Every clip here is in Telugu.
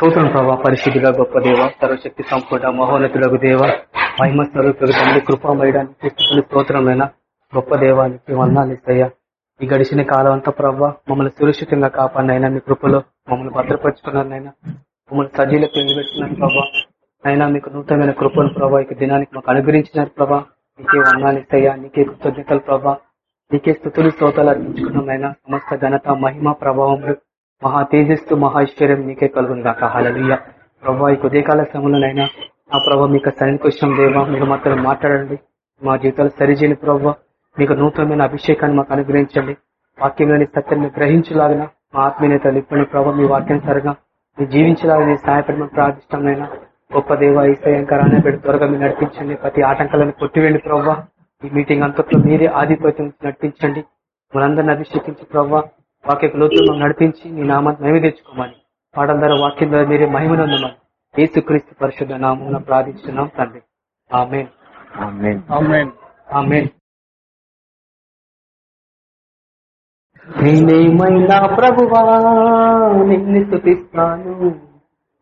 సూత్రం ప్రభా పరిశుద్ధిగా గొప్ప దేవ సర్వశక్తి సంపూర్ణ మహోన్నతులకు దేవ మహిమ స్వరూపులకు తండ్రి కృపామయడానికి స్తోత్రమైన గొప్ప దేవానికి వందాలు ఈ గడిచిన కాలం అంతా ప్రభావ మమ్మల్ని సురక్షితంగా కాపాడినైనా మీ కృపలో మమ్మల్ని భద్రపరుచుకున్నారనైనా మమ్మల్ని సజీలకు నిలబెట్టుకున్నారు ప్రభా. అయినా మీకు నూతనమైన కృపను ప్రభా ఇక దినానికి మాకు అనుగ్రహించినారు ప్రభా. నీకే వందాలు నీకే కృతజ్ఞతలు ప్రభా. నీకే స్థుతులు స్తోతాలు అర్పించుకున్నాం సమస్త ఘనత మహిమ ప్రభావములు మహా తేజస్సు మహా ఐశ్వర్యం నీకే కలుగును గాక హలలుయ్య ప్రభా ఈ ఉదయకాల సమయంలోనైనా ఆ ప్రభావ మీకు సన్నికృష్ణం దేవా మీరు మాత్రం మాట్లాడండి. మా జీవితాలు సరిచేయని ప్రభావ మీకు నూతనమైన అభిషేకాన్ని మాకు అనుగ్రహించండి. వాక్యంలోని సత్యాన్ని గ్రహించలాగిన మా ఆత్మీయత నిప్పని ప్రభావ మీ వాక్యానుసారంగా మీ జీవించలాగని సహాయపడమని ప్రార్థిష్టమైన గొప్ప దేవ ఈసయంకరాన్ని పెట్టి త్వరగా మీరు నడిపించండి. ప్రతి ఆటంకాలను కొట్టివేండి ప్రవ్వా ఈ మీటింగ్ అంతట్లో మీరే ఆధిపత్యం నడిపించండి. మనందరిని అభిషేకించి ప్రవ్వా వాక్య లోతులు నడిపించి మీ నామాన్ని మేము తెచ్చుకోమని పాటల ద్వారా వాక్యం ద్వారా మీరే మహిమనందమని ఏసుక్రీస్తు పరిశుద్ధ నామం ప్రార్థించున్నాం తండ్రి. ఆమెన్. ఆమెన్. నేనేమైనా ప్రభువా? నిన్ను స్థుతిస్తాను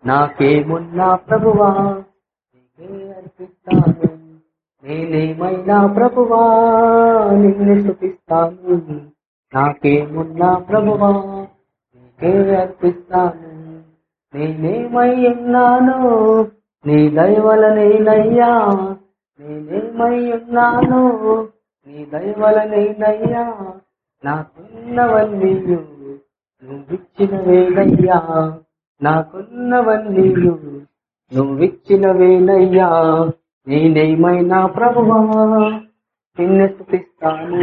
నాకేమున్నా ప్రభువా? నీకే అర్పిస్తాను. నేనేమైనా ప్రభువా? నిన్ను స్థుతిస్తాను నాకేమున్నా ప్రభువా? నీకే అర్పిస్తాను. నేనేమై ఉన్నాను నీ దయవలనేనయ్యా నేనేమై ఉన్నాను నీ దయవలనేనయ్యా నాకున్నవన్నీయు నువ్విచ్చినవేనయ్యా నాకున్నవన్నీయు నువ్విచ్చినవేనయ్యా నేనేమైనా ప్రభువా? నిన్ను స్థుతిస్తాను.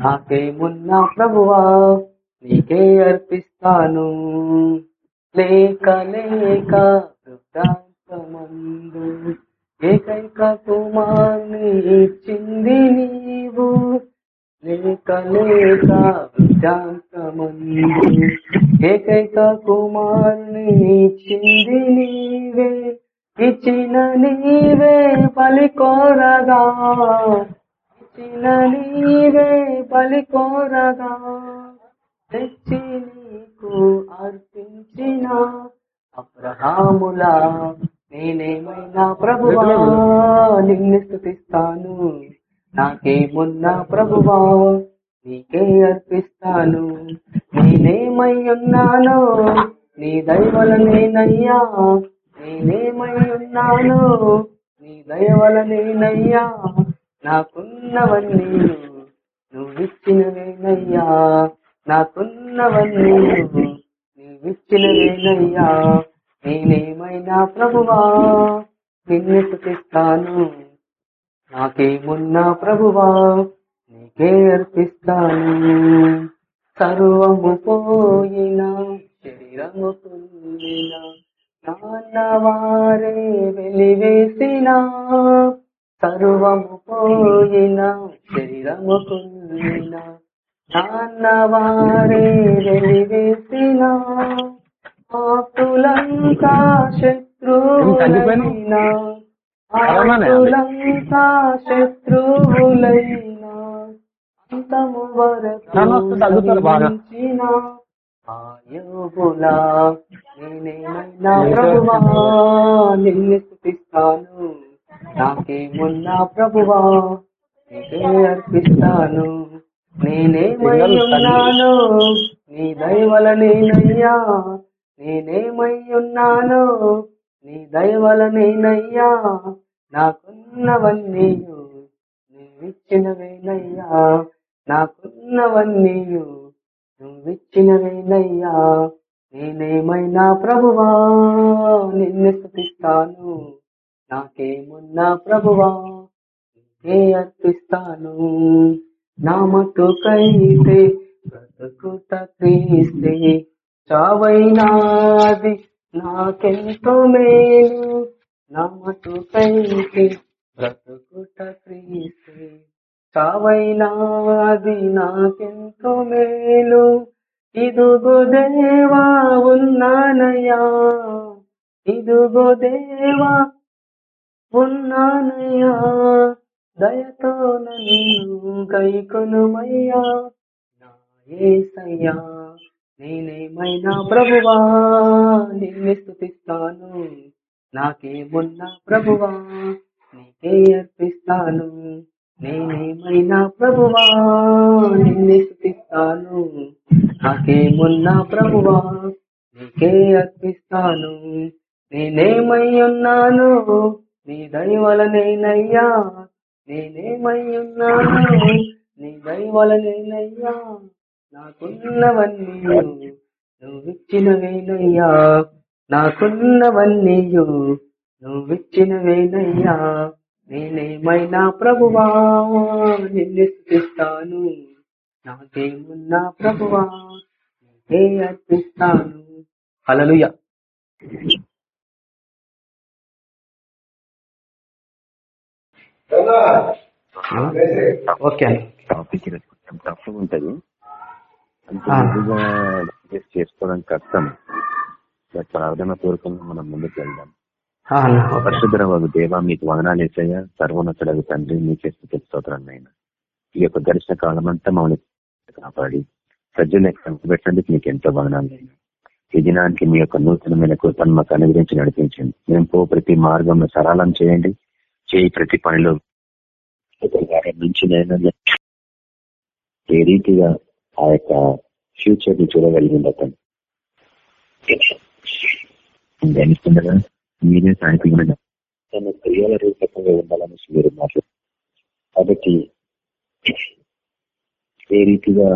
నాకేమున్నా ప్రభువా నీకే అర్పిస్తాను. లేక లేక వృద్ధాంతమందు ఏకైక కుమార్ని ఇచ్చింది నీవు. లేక లేక వృద్ధాంతమందు ఏకైక కుమార్ని ఇచ్చింది నీవే. ఇచ్చిన నీవే పలికోరగా కోరగా నీవే బలి కోరగా తెచ్చి నీకు అర్పించిన అబ్రహాములా. నేనేమైనా ప్రభువా? నిన్ను స్థుతిస్తాను. నాకేమున్నా ప్రభువా? నీకే అర్పిస్తాను. నేనేమై ఉన్నాను నీ దయవల నేనయ్యా నేనేమై ఉన్నాను నీ దయవల నేనయ్యా నాకున్నవన్నీ నువ్విచ్చినవేనయ్యా. నాకున్నవన్నీ నువ్విచ్చినవేనయ్యా. నేనేమైనా ప్రభువా? నిన్ను స్థుతిస్తాను నాకేమున్నా ప్రభువా? నీకే అర్పిస్తాను. సర్వము పోయిన శరీరము కుండిన నాన్నవారే వెలివేసిన సర్వము పోయిన శరీరము కుండిన నాన్నవారే వెలివేసిన ఆకులంతా శత్రువులైన ఆకులంతా శత్రువులైన అంతము వరకున ఆయుగులా నేనేమైనా ప్రభువా నిన్ను స్థుతిస్తాను. నాకేమున్నా ప్రభువా? అర్పిస్తాను. నేనేమై ఉన్నాను. నీ దయవల నేనయ్యా. నేనేమై ఉన్నాను. నీ దయవల నేనయ్యా. నాకున్నవన్నీ నువ్విచ్చినవేనయ్యా. నాకున్నవన్నీ నువ్విచ్చినవేనయ్యా. నేనేమైనా ప్రభువా? నిన్ను స్థుతిస్తాను. నాకేమున్నా ప్రభువా? నీకే అర్పిస్తాను. నా మటుకైతే బ్రతుకుట క్రీస్తే. చావైనాది నాకెంతో మేలు. నా మటుకైతే బ్రతుకుట క్రీస్తే. చావైనాది నాకెంతో మేలు. ఇదుగో దేవా ఉన్నానయ్యా. ఇదుగో దేవా ఉన్నానయ్యా దయతో నన్ను గైకొనుమయ్యా నా ఏసయ్యా నేనేమైనా ప్రభువా? నిన్ను స్థుతిస్తాను నాకేమున్నా ప్రభువా? నీకే అర్పిస్తాను నేనేమైనా ప్రభువా? నిన్ను స్థుతిస్తాను నాకేమున్నా ప్రభువా? నీకే అర్పిస్తాను నేనేమై ఉన్నాను? నీ దయవలనేనయ్యా నేనేమై ఉన్నాను నీ దయవలనేనయ్యా నాకున్నవన్నీ నువ్విచ్చినవేనయ్యా నాకున్నవన్నీయు నువ్విచ్చినవేనయ్యా నేనేమైనా ప్రభువా? నిన్ను స్థిస్తాను నాకేమున్నా ప్రభువా? నీకే అర్పిస్తాను. అలలుయ ఓకే టాపిక్ కొంచెం టఫ్ ఉంటది. అంత ఆ. ఈజీగా digest చేసుకోవడం కష్టం. బట్ ప్రార్థన పూర్వకంగా మనం ముందుకు వెళ్దాం. పరిశుద్ధ వాగు దేవ మీకు వదనాలు వేసాయ సర్వోన్నతుడగు తండ్రి మీకే స్తోత్రం నాయన. ఈ యొక్క గడిచిన కాలం అంతా మమ్మల్ని కాపాడి ప్రజలు పెట్టినందుకు మీకు ఎంతో వదనాలు నాయన. ఈ దినానికి మీ యొక్క నూతనమైన కృపను మాకు అనుగ్రహించి నడిపించండి. మేము పో ప్రతి మార్గంలో సరళం చేయండి. చేయి ప్రతి పనిలో. నుంచి నేను ఏ రీతిగా ఆ యొక్క ఫ్యూచర్ని చూడగలిగింది అతను. ధ్యానిస్తుండగా మీరే సాయపడిన తన క్రియల రూపకంగా ఉండాలని మీరు మాట్లాడు కాబట్టి ఏ రీతిగా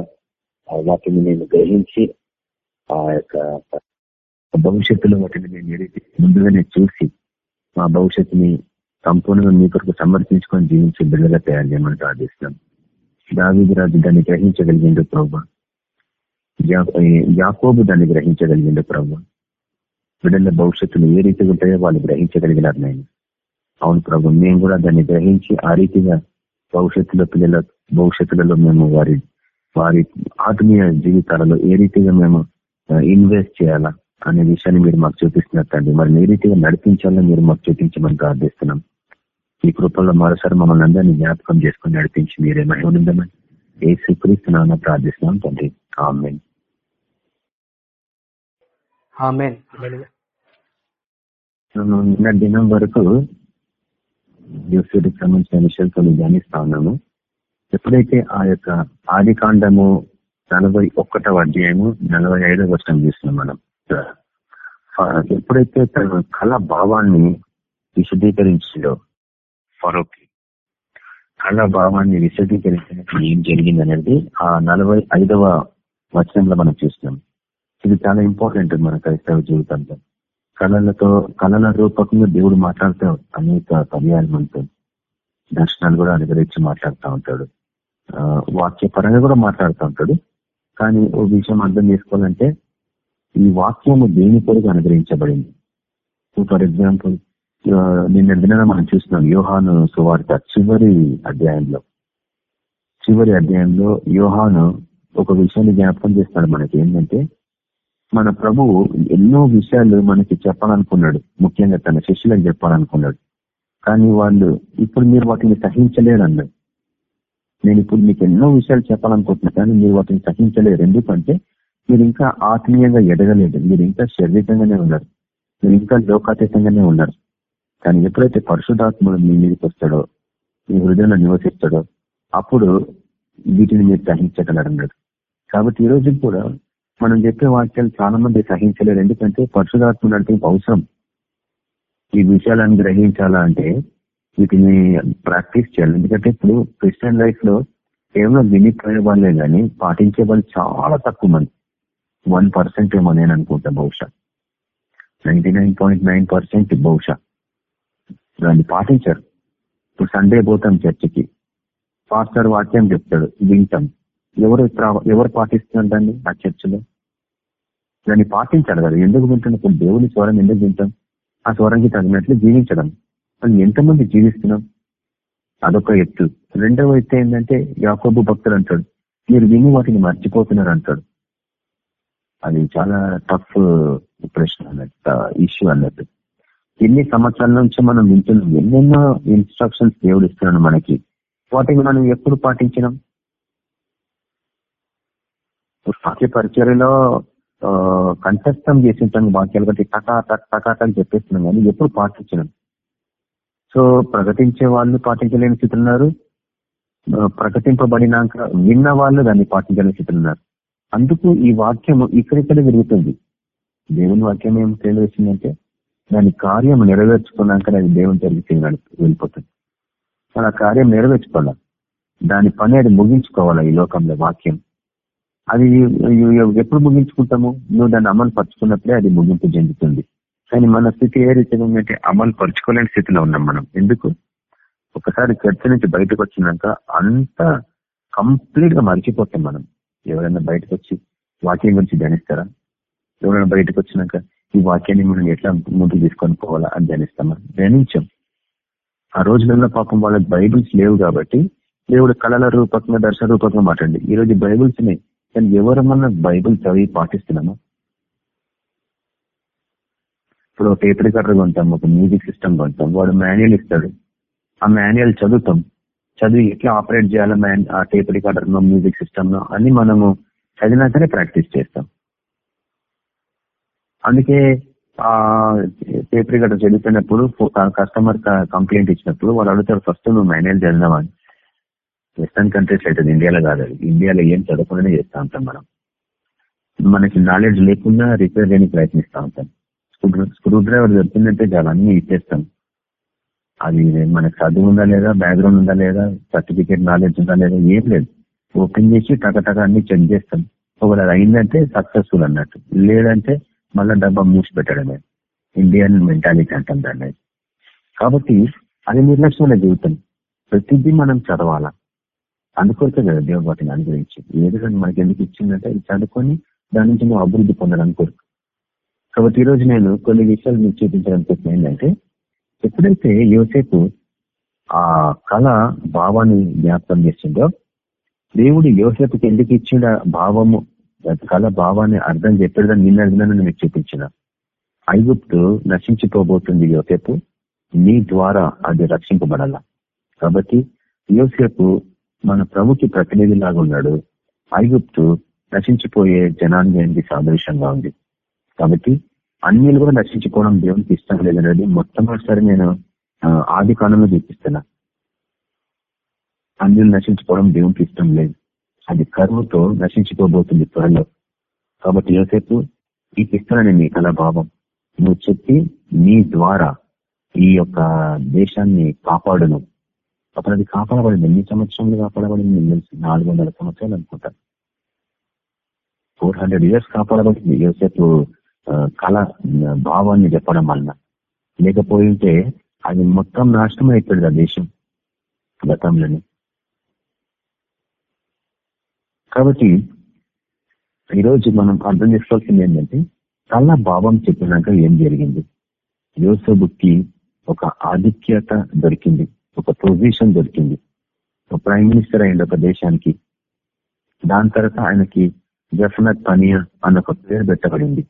వాటిని నేను గ్రహించి ఆ యొక్క భవిష్యత్తులో వాటిని నేను ఏ రీతి ముందుగానే చూసి మా భవిష్యత్తుని సంపూర్ణంగా మీ కొరకు సమర్పించుకొని జీవించే బిడ్డగా తయారు చేయమని ప్రార్థిస్తున్నాం. దావీది రాజు దాన్ని గ్రహించగలిగిండు ప్రభు. యాకోబు దాన్ని గ్రహించగలిగిండు ప్రభు. బిడ్డల భవిష్యత్తులు ఏ రీతిగా ఉంటాయో వాళ్ళు గ్రహించగలిగినారు నేను అవును ప్రభు మేము కూడా దాన్ని గ్రహించి ఆ రీతిగా భవిష్యత్తులో పిల్లల భవిష్యత్తులలో మేము వారి వారి ఆత్మీయ జీవితాలలో ఏ రీతిగా మేము ఇన్వెస్ట్ చేయాలా అనే విషయాన్ని మీరు మాకు చూపిస్తున్నారు తండ్రి. మరి ఏ రీతిగా నడిపించాలని మీరు మాకు చూపించమని ప్రార్థిస్తున్నాం. ఈ కృపల్లో మరోసారి మమ్మల్ని అందరినీ జ్ఞాపకం చేసుకుని నడిపించి మీరేమై ఉందమని ఏ స్వీకరిస్తున్నామని ప్రార్థిస్తున్నాం తండ్రి. ఆమె ఆమేన్. నిన్న దినం వరకు యూసుడికి సంబంధించిన విషయాలతో ధ్యానిస్తా ఉన్నాము. ఎప్పుడైతే ఆ యొక్క ఆది కాండము నలభై ఒక్కటవ అధ్యాయము నలభై ఐదవ వర్షం చూస్తున్నాం మనం. ఎప్పుడైతే తన కళ భావాన్ని విశదీకరించిందో ఫరోకి కళ్ళ భావాన్ని విశదీకరించినప్పుడు ఏం జరిగింది అనేది ఆ నలభై ఐదవ వచనంలో మనం చూస్తున్నాం. ఇది చాలా ఇంపార్టెంట్ మన క్రైస్తవ జీవితంలో. కళలతో కళల రూపకంగా దేవుడు మాట్లాడుతూ అనేక పర్యాలు మనతో దర్శనాలు కూడా అనుగ్రహించి మాట్లాడుతూ ఉంటాడు. వాక్యపరంగా కూడా మాట్లాడుతూ ఉంటాడు. కానీ ఓ విషయం అర్థం చేసుకోవాలంటే ఈ వాక్యము దేని కొరకు అనుగ్రహించబడింది? ఫర్ ఎగ్జాంపుల్ నిన్న దిన మనం చూస్తున్నాం యోహాను సువార్త చివరి అధ్యాయంలో. చివరి అధ్యాయంలో యోహాను ఒక విషయాన్ని జ్ఞాపకం చేస్తాడు మనకి. ఏంటంటే మన ప్రభువు ఎన్నో విషయాలు మనకి చెప్పాలనుకున్నాడు. ముఖ్యంగా తన శిష్యులకు చెప్పాలనుకున్నాడు. కానీ వాళ్ళు ఇప్పుడు మీరు వాటిని సహించలేరు అన్నాడు. నేను ఇప్పుడు మీకు ఎన్నో విషయాలు చెప్పాలనుకుంటున్నా కానీ మీరు వాటిని సహించలేరు. ఎందుకంటే మీరు ఇంకా ఆత్మీయంగా ఎదగలేదు. మీరు ఇంకా శారీరకంగానే ఉన్నారు. మీరు ఇంకా లోకాతీతంగానే ఉన్నారు. కానీ ఎప్పుడైతే పరిశుధాత్ముడు మీ మీదకి వస్తాడో మీ హృదయంలో నివసిస్తాడో అప్పుడు వీటిని మీరు సహించగలరు అన్నాడు. కాబట్టి ఈ రోజు కూడా మనం చెప్పే వాక్యాలు చాలా మంది సహించలేరు. ఎందుకంటే పరిశుధాత్ముడు అంటే అవసరం. ఈ విషయాలను గ్రహించాలా అంటే వీటిని ప్రాక్టీస్ చేయాలి. ఎందుకంటే ఇప్పుడు క్రిస్టియన్ లైఫ్లో కేవలం వినిపోయే వాళ్ళే కానీ పాటించే వాళ్ళు చాలా తక్కువ మంది. వన్ పర్సెంట్ ఏమో నేను అనుకుంటా బహుశా. Ninety nine point nine percent బహుశా. దాన్ని పాటించారు. ఇప్పుడు సండే పోతాం చర్చికి. పాస్టర్ వాక్యం చెప్తాడు వింటాం. ఎవరు ఎవరు పాటిస్తుందండి ఆ చర్చిలో? దాన్ని పాటించాలి కదా ఎందుకు వింటున్నప్పుడు దేవుని స్వరం ఎందుకు వింటాం? ఆ స్వరంకి తగినట్లు జీవించడం. మనం ఎంతమంది జీవిస్తున్నాం? అదొక ఎత్తు. రెండవ ఎత్తు ఏంటంటే యాకోబు భక్తులు అంటాడు మీరు విని వాటిని మర్చిపోతున్నారు అంటాడు. అది చాలా టఫ్ ప్రశ్న uh, అన్నట్టు uh, ఇష్యూ అన్నట్టు. ఎన్ని సంవత్సరాల నుంచి మనం వింటున్నాం ఎన్నెన్నో ఇన్స్ట్రక్షన్స్ దేవుడు ఇస్తున్నాడు మనకి. వాటిని మనం ఎప్పుడు పాటించినాం? వాక్య పరిచర్యలో కంఠస్థం చేసింటాం వాక్యాలు బట్టి టకా టక్ టకా చెప్పేస్తున్నాం కానీ ఎప్పుడు పాటించడం సో ప్రకటించే వాళ్ళు పాటించలేని స్థితి ఉన్నారు. ప్రకటింపబడినాక విన్న వాళ్ళు దాన్ని పాటించలేని స్థితి ఉన్నారు. అందుకు ఈ వాక్యం ఇక్కడిక్కడ విరుగుతుంది దేవుని వాక్యం ఏం తెలియజేసిందంటే దాని కార్యం నెరవేర్చుకున్నాక అది దేవుని జరిగితే వెళ్ళిపోతుంది. మన కార్యం నెరవేర్చుకోవాలి? దాని పని అది ముగించుకోవాలా ఈ లోకంలో వాక్యం? అది ఎప్పుడు ముగించుకుంటాము? నువ్వు దాన్ని అమలు పరుచుకున్నప్పుడే అది ముగింపు చెందుతుంది. కానీ మన స్థితి ఏ రీతిగా ఉందంటే అమలు పరుచుకోలేని స్థితిలో ఉన్నాం మనం. ఎందుకు? ఒకసారి చర్చ నుంచి బయటకు వచ్చినాక అంత కంప్లీట్గా మర్చిపోతాం మనం. ఎవరైనా బయటకు వచ్చి వాక్యం గురించి ధ్యానిస్తారా? ఎవరైనా బయటకు వచ్చినాక ఈ వాక్యాన్ని మనం ఎట్లా ముందుకు తీసుకొని పోవాలా అని ధ్యానిస్తాం ధ్యానించాం. ఆ రోజులలో పాపం వాళ్ళకి బైబిల్స్ లేవు కాబట్టి దేవుడు కళల రూపకంగా దర్శన రూపకంగా మాట్లాడి ఈ రోజు బైబిల్స్ని కానీ ఎవరమన్నా బైబిల్ చదివి పాటిస్తున్నామా? ఇప్పుడు ఒక టేప్ రికార్డర్ కొంటాం ఒక మ్యూజిక్ సిస్టమ్ కొంటాం వాడు మాన్యువల్ ఇస్తాడు. ఆ మాన్యువల్ చదువుతాం. చదివి ఎట్లా ఆపరేట్ చేయాలో మ్యాన్ ఆ టేప్ రికార్డర్ మ్యూజిక్ సిస్టమ్లో అన్ని మనము చదివినాకనే ప్రాక్టీస్ చేస్తాం. అందుకే ఆ పేపర్ గట్ట చదివిపోయినప్పుడు కస్టమర్ కంప్లైంట్ ఇచ్చినప్పుడు వాళ్ళు అడుగుతారు ఫస్ట్ నువ్వు మేనేజ్ చేద్దామని. వెస్టర్న్ కంట్రీస్ అయితే ఇండియాలో కాదు అది. ఇండియాలో ఏం చదవకుండానే చేస్తూ ఉంటాం మనం. మనకి నాలెడ్జ్ లేకుండా రిపేర్ చేయడానికి ప్రయత్నిస్తూ ఉంటాం. స్క్రూ డ్రైవర్ దొరికిందంటే చాలా అన్ని ఇచ్చేస్తాం. అది మనకు చదువు ఉందా లేదా బ్యాక్గ్రౌండ్ ఉందా లేదా సర్టిఫికేట్ నాలెడ్జ్ ఉందా లేదా ఏం లేదు. ఓపెన్ చేసి టక అన్ని చెక్ చేస్తాం. ఒకవేళ అది అయిందంటే సక్సెస్ఫుల్ అన్నట్టు. లేదంటే మళ్ళా డబ్బా మూసి పెట్టడమే. ఇండియన్ మెంటాలిటీ అంటాం దాన్ని. కాబట్టి అది నిర్లక్ష్యమైన జీవితం. ప్రతిదీ మనం చదవాలా? అందుకోసే కదా దేవుడు వాటిని అనుగ్రహించి ఏదైనా మనకి ఎందుకు ఇచ్చిందంటే ఇది చదువుకొని దాని నుంచి నువ్వు అభివృద్ధి పొందడానికి కోరుకు. కాబట్టి ఈ రోజు నేను కొన్ని విషయాలు మీకు చూపించడానికి ఏంటంటే ఎప్పుడైతే యువసేపు ఆ కళ భావాన్ని జ్ఞాపకం చేసిందో దేవుడు యువసేపుకి ఎందుకు ఇచ్చిన భావము కళ భావాన్ని అర్థం చెప్పేదని నిన్న అర్థాన్ని మీకు చూపించిన. ఐగుప్తు నశించిపోబోతుంది యోసేపు నీ ద్వారా అది రక్షింపబడాల? కాబట్టి యోసేపు మన ప్రభుకి ప్రతినిధిలాగా ఉన్నాడు. ఐగుప్తు నశించిపోయే జనాంగానికి సాదృశ్యంగా ఉంది. కాబట్టి అన్నిలు కూడా నశించుకోవడం దేవునికి ఇష్టం లేదనేది మొట్టమొదటిసారి నేను ఆది కాలంలో చూపిస్తున్నా. అన్నిలు నశించుకోవడం దేవునికి ఇష్టం లేదు. అది కరువుతో నశించిపోబోతుంది త్వరలో. కాబట్టి యోసేపు ఈ ఇస్తానని నీ కళాభావం నువ్వు చెప్పి నీ ద్వారా ఈ యొక్క దేశాన్ని కాపాడును. అప్పుడు అది కాపాడబడింది. ఎన్ని సంవత్సరాలు కాపాడబడింది? నాలుగు వందల సంవత్సరాలు అనుకుంటా. ఫోర్ హండ్రెడ్ ఇయర్స్ కాపాడబడింది యోసేపు కళ భావాన్ని చెప్పడం వలన. లేకపోయింటే అది మొత్తం నాశనం అయిపోయింది ఆ దేశం గతంలోనే. కాబట్టి ఈరోజు మనం అర్థం చేసుకోవాల్సింది ఏంటంటే చాలా భావం చెప్పినాక ఏం జరిగింది? యోసబుక్కి ఒక ఆధిక్యత దొరికింది ఒక పొజిషన్ దొరికింది. ఒక ప్రైమ్ మినిస్టర్ అయింది ఒక దేశానికి. దాని తర్వాత ఆయనకి జఫనత్ పనియా అన్న ఒక పేరు పెట్టబడింది.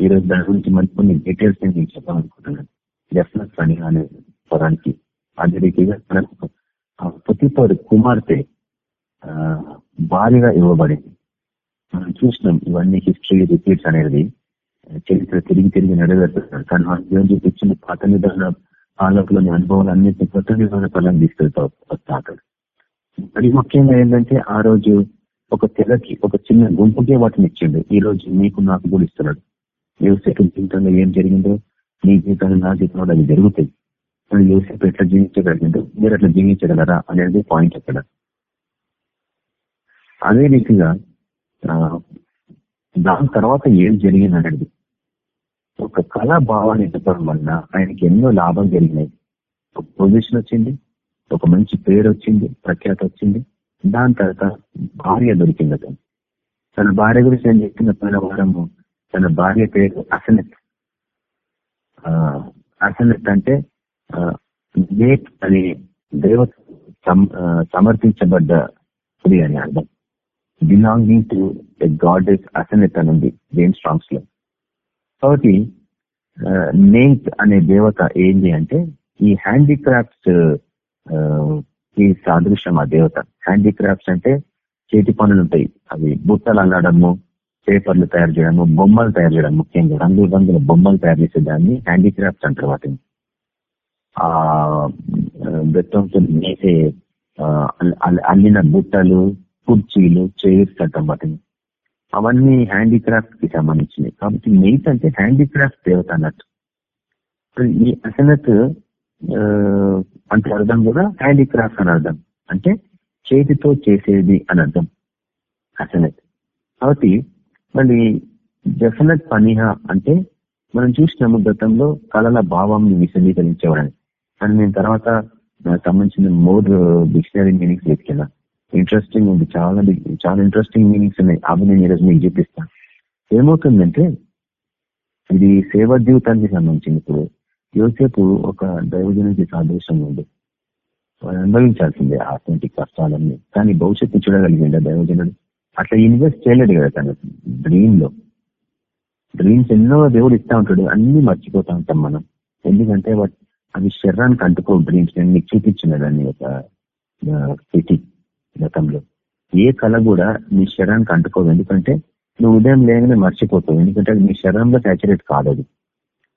ఈ రోజు దాని గురించి మంచి కొన్ని డీటెయిల్స్ నేను చెప్పాలనుకుంటున్నాను. జఫనత్ పనియా అనే పదానికి. అదే రీతిగా మనకు ప్రతిపరు కుమార్తె భారీగా ఇవ్వబడింది. మనం చూసినాం ఇవన్నీ హిస్టరీ రిపీట్స్ అనేది చరిత్ర తిరిగి తిరిగి నడవేస్తున్నాడు కానీ మనం చూపించిన పాత నిధాన ఆలోపలోని అనుభవాలన్నింటినీ కొత్త నిధాన ఫలం తీసుకెళ్తా వస్తాడు అది ముఖ్యంగా ఏంటంటే ఆ రోజు ఒక తెగకి ఒక చిన్న గుంపుకే వాటిని ఇచ్చిండు. ఈ రోజు నీకు నాకు కూడా ఇస్తున్నాడు. యువసేపు జీవితంలో ఏం జరిగిందో నీ జీవితంలో నా జీవితంలో అది జరుగుతాయి. కానీ యువసేపు ఎట్లా జీవించగలిగిందో మీరు అట్లా జీవించగలరా అనేది పాయింట్ అక్కడ. అదే రీతిగా దాని తర్వాత ఏం జరిగింది ఒక కళా భావాన్ని చెప్పడం వల్ల ఆయనకి ఎన్నో లాభం జరిగినాయి. ఒక పొజిషన్ వచ్చింది ఒక మంచి పేరు వచ్చింది ప్రఖ్యాత వచ్చింది. దాని తర్వాత భార్య దొరికింది అతను. తన భార్య గురించి నేను చెప్పిన పైన వారము తన భార్య పేరు అసనత్. అసనత్ అంటే నేట్ అనే దేవత సమర్పించబడ్డ స్త్రీ అని అర్థం. Belonging to a god is Asenath అని ఉంది జేమ్ స్ట్రాంగ్స్లో కాబట్టి నేట్ అనే దేవత ఏంటి అంటే ఈ హ్యాండీక్రాఫ్ట్స్ uh, ఈ సాదృశ్యం ఆ దేవత. హ్యాండీక్రాఫ్ట్స్ అంటే చేతి పనులు ఉంటాయి. అవి బుట్టలు అల్లడము పేపర్లు తయారు చేయడము బొమ్మలు తయారు చేయడం ముఖ్యంగా. రంగుల రంగుల బొమ్మలు తయారు చేసే దాన్ని హ్యాండీక్రాఫ్ట్స్ అంటారు వాటిని. ఆ బెత్తంతో నేసే అల్- అల్లిన బుట్టలు కుర్చీలు చైర్స్ అంటాం వాటిని. అవన్నీ హ్యాండీక్రాఫ్ట్కి సంబంధించినవి. కాబట్టి మెయిట్ అంటే హ్యాండీక్రాఫ్ట్ దేవత అన్నట్టు. ఈ అసనత్ అంటే అర్థం కూడా హ్యాండీక్రాఫ్ట్ అని అర్థం. అంటే చేతితో చేసేది అని అర్థం. అసనత్ కాబట్టి మళ్ళీ జసనత్ పనిహ అంటే మనం చూసినాము గతంలో కళల భావాన్ని విశదీకరించేవాడని. కానీ నేను తర్వాత నాకు సంబంధించిన మోర్ డిక్షనరీ మీనింగ్స్ వెతికినా ఇంట్రెస్టింగ్ ఉంది. చాలా చాలా ఇంట్రెస్టింగ్ మీనింగ్స్ ఉన్నాయి. అవి నేను ఈరోజు మీకు చూపిస్తాను. ఏమవుతుందంటే ఇది సేవా జీవితానికి సంబంధించింది. ఇప్పుడు యోసేపు ఒక దైవజనునికి సాదృశ్యం ఉంది. అనుభవించాల్సిందే అటువంటి కష్టాలన్నీ. కానీ భవిష్యత్తు చూడగలిగిందా దైవజనుడు. అట్లా ఇన్వెస్ట్ చేయలేడు కదా తన. డ్రీమ్లో. డ్రీమ్స్ ఎన్నో దేవుడు ఇస్తా ఉంటాడు. అన్ని మర్చిపోతా ఉంటాం మనం. ఎందుకంటే అవి శరీరానికి అంటుకో డ్రీమ్స్ నేను మీకు చూపించిన దాన్ని ఒక సిటీ గతంలో. ఏ కళ కూడా నీ శరీరానికి అంటుకోదు. ఎందుకంటే నువ్వు ఉదయం లేగానే మర్చిపోతావు. ఎందుకంటే అది నీ శరీరంలో సాచురేట్ కాదు అది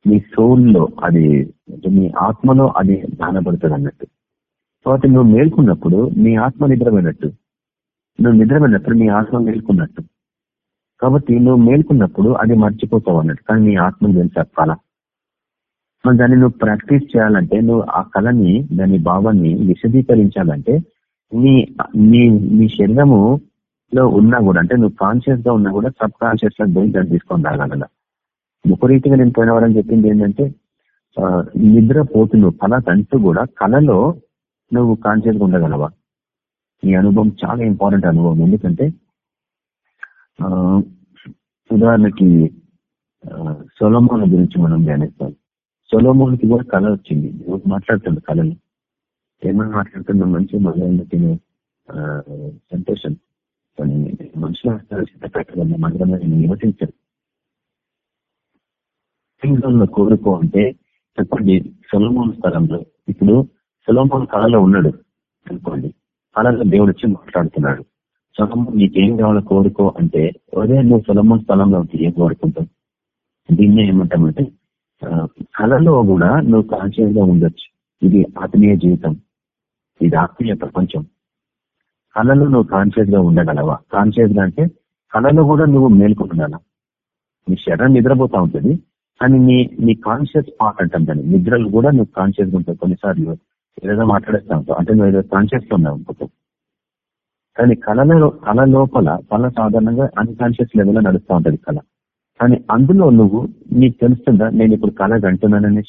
నీ సోల్లో అది అంటే నీ ఆత్మలో అది దానపడుతుంది అన్నట్టు. కాబట్టి నువ్వు మేల్కొన్నప్పుడు నీ ఆత్మ నిద్రపోయినట్టు. నువ్వు నిద్రపోయినప్పుడు నీ ఆత్మ మేల్కొన్నట్టు. కాబట్టి నువ్వు మేల్కొన్నప్పుడు అది మర్చిపోతావు అన్నట్టు. కానీ నీ ఆత్మ తెలుసు ఆ కళ. మరి దాన్ని నువ్వు ప్రాక్టీస్ చేయాలంటే నువ్వు ఆ కళని దాని భావాన్ని విశదీకరించాలంటే నీ నీ నీ శరీరము లో ఉన్నా కూడా అంటే నువ్వు కాన్షియస్గా ఉన్నా కూడా సబ్ కాన్షియస్లో పోయి దాన్ని తీసుకొని రాగల ముఖరీతిగా నేను పోయిన వారని చెప్పింది ఏంటంటే నిద్ర పోతున్నావు కళ కంటూ కూడా కళలో నువ్వు కాన్షియస్గా ఉండగలవా? ఈ అనుభవం చాలా ఇంపార్టెంట్ అనుభవం. ఎందుకంటే ఉదాహరణకి సొలమోన్ గురించి మనం ధ్యానిస్తాం. సొలోమోన్కి కూడా కళ వచ్చింది. మాట్లాడుతుంది కళలు. ఏమని మాట్లాడుతున్నా మంచి మళ్ళీ సంతోషం. కానీ మనుషుల పెట్టగల మందిరంలో నేను నివసించాను. సింగంలో కోరుకో అంటే చెప్పండి సొలమోన్ స్థలంలో ఇప్పుడు సొలమోన్ కళలో ఉన్నాడు అనుకోండి. కళలో దేవుడు వచ్చి మాట్లాడుతున్నాడు. సొలమోన్ నీకేం కావాలో కోరుకో అంటే అదే నువ్వు సొలమోన్ స్థలంలో ఉంటే ఏం కోరుకుంటావు? దీన్నే ఏమంటామంటే కళలో కూడా నువ్వు కాన్షియస్గా ఉండొచ్చు. ఇది ఆత్మీయ జీవితం. ఇది ఆత్మీయ ప్రపంచం. కళలో నువ్వు కాన్షియస్గా ఉండగలవా? కాన్షియస్గా అంటే కళలో కూడా నువ్వు మేల్కొండాలా నీ శరీరం నిద్రపోతా ఉంటుంది కానీ నీ నీ కాన్షియస్ పార్ట్ అంటాం దాన్ని. నిద్రలు కూడా నువ్వు కాన్షియస్గా ఉంటావు. కొన్నిసార్లు ఏదో మాట్లాడేస్తా ఉంటావు. అంటే నువ్వు ఏదో కాన్షియస్లో ఉన్నావు అనుకుంటావు. కానీ కళలో కళ లోపల కళ సాధారణంగా అన్కాన్షియస్ లెవెల్లో నడుస్తూ ఉంటుంది కళ. కానీ అందులో నువ్వు నీకు తెలుస్తుందా? నేను ఇప్పుడు కళ అంటున్నానని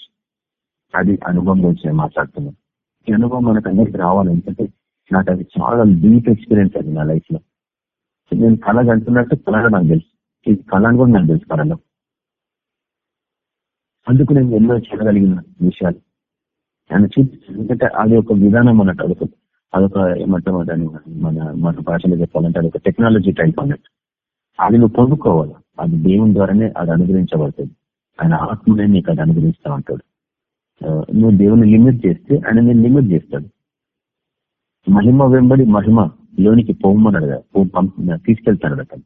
అది అనుభవం గురించి మాట్లాడుతున్నాను. ఈ అనుభవం మనకు అందరికి రావాలి. ఎందుకంటే నాకు అది చాలా డీప్ ఎక్స్పీరియన్స్ అది నా లైఫ్లో. నేను కళ అంటున్నట్టు కళలో నాకు తెలుసు. ఇది కళ అని కూడా నాకు తెలుసు కళలో. అందుకు నేను ఎన్నో చేయగలిగిన విషయాలు. ఆయన చూపించాను ఎందుకంటే అది ఒక విధానం అన్నట్టు అడుగుతుంది అదొక ఏమంటామో దాన్ని? మన మన భాషలో చెప్పాలంటే అదొక టెక్నాలజీ టైప్ అన్నట్టు. అది నువ్వు పొందుకోవాలి. అది దేవుని ద్వారానే అది అనుగ్రహించబడుతుంది. ఆయన ఆత్మనే నీకు అది అనుగ్రహిస్తా ఉంటాడు. నువ్వు దేవుని లిమిట్ చేస్తే ఆయన నేను లిమిట్ చేస్తాడు మహిమ వెంబడి మహిమ లోనికి పోమన్నాడు కదా పో- తీసుకెళ్తాడు అతను.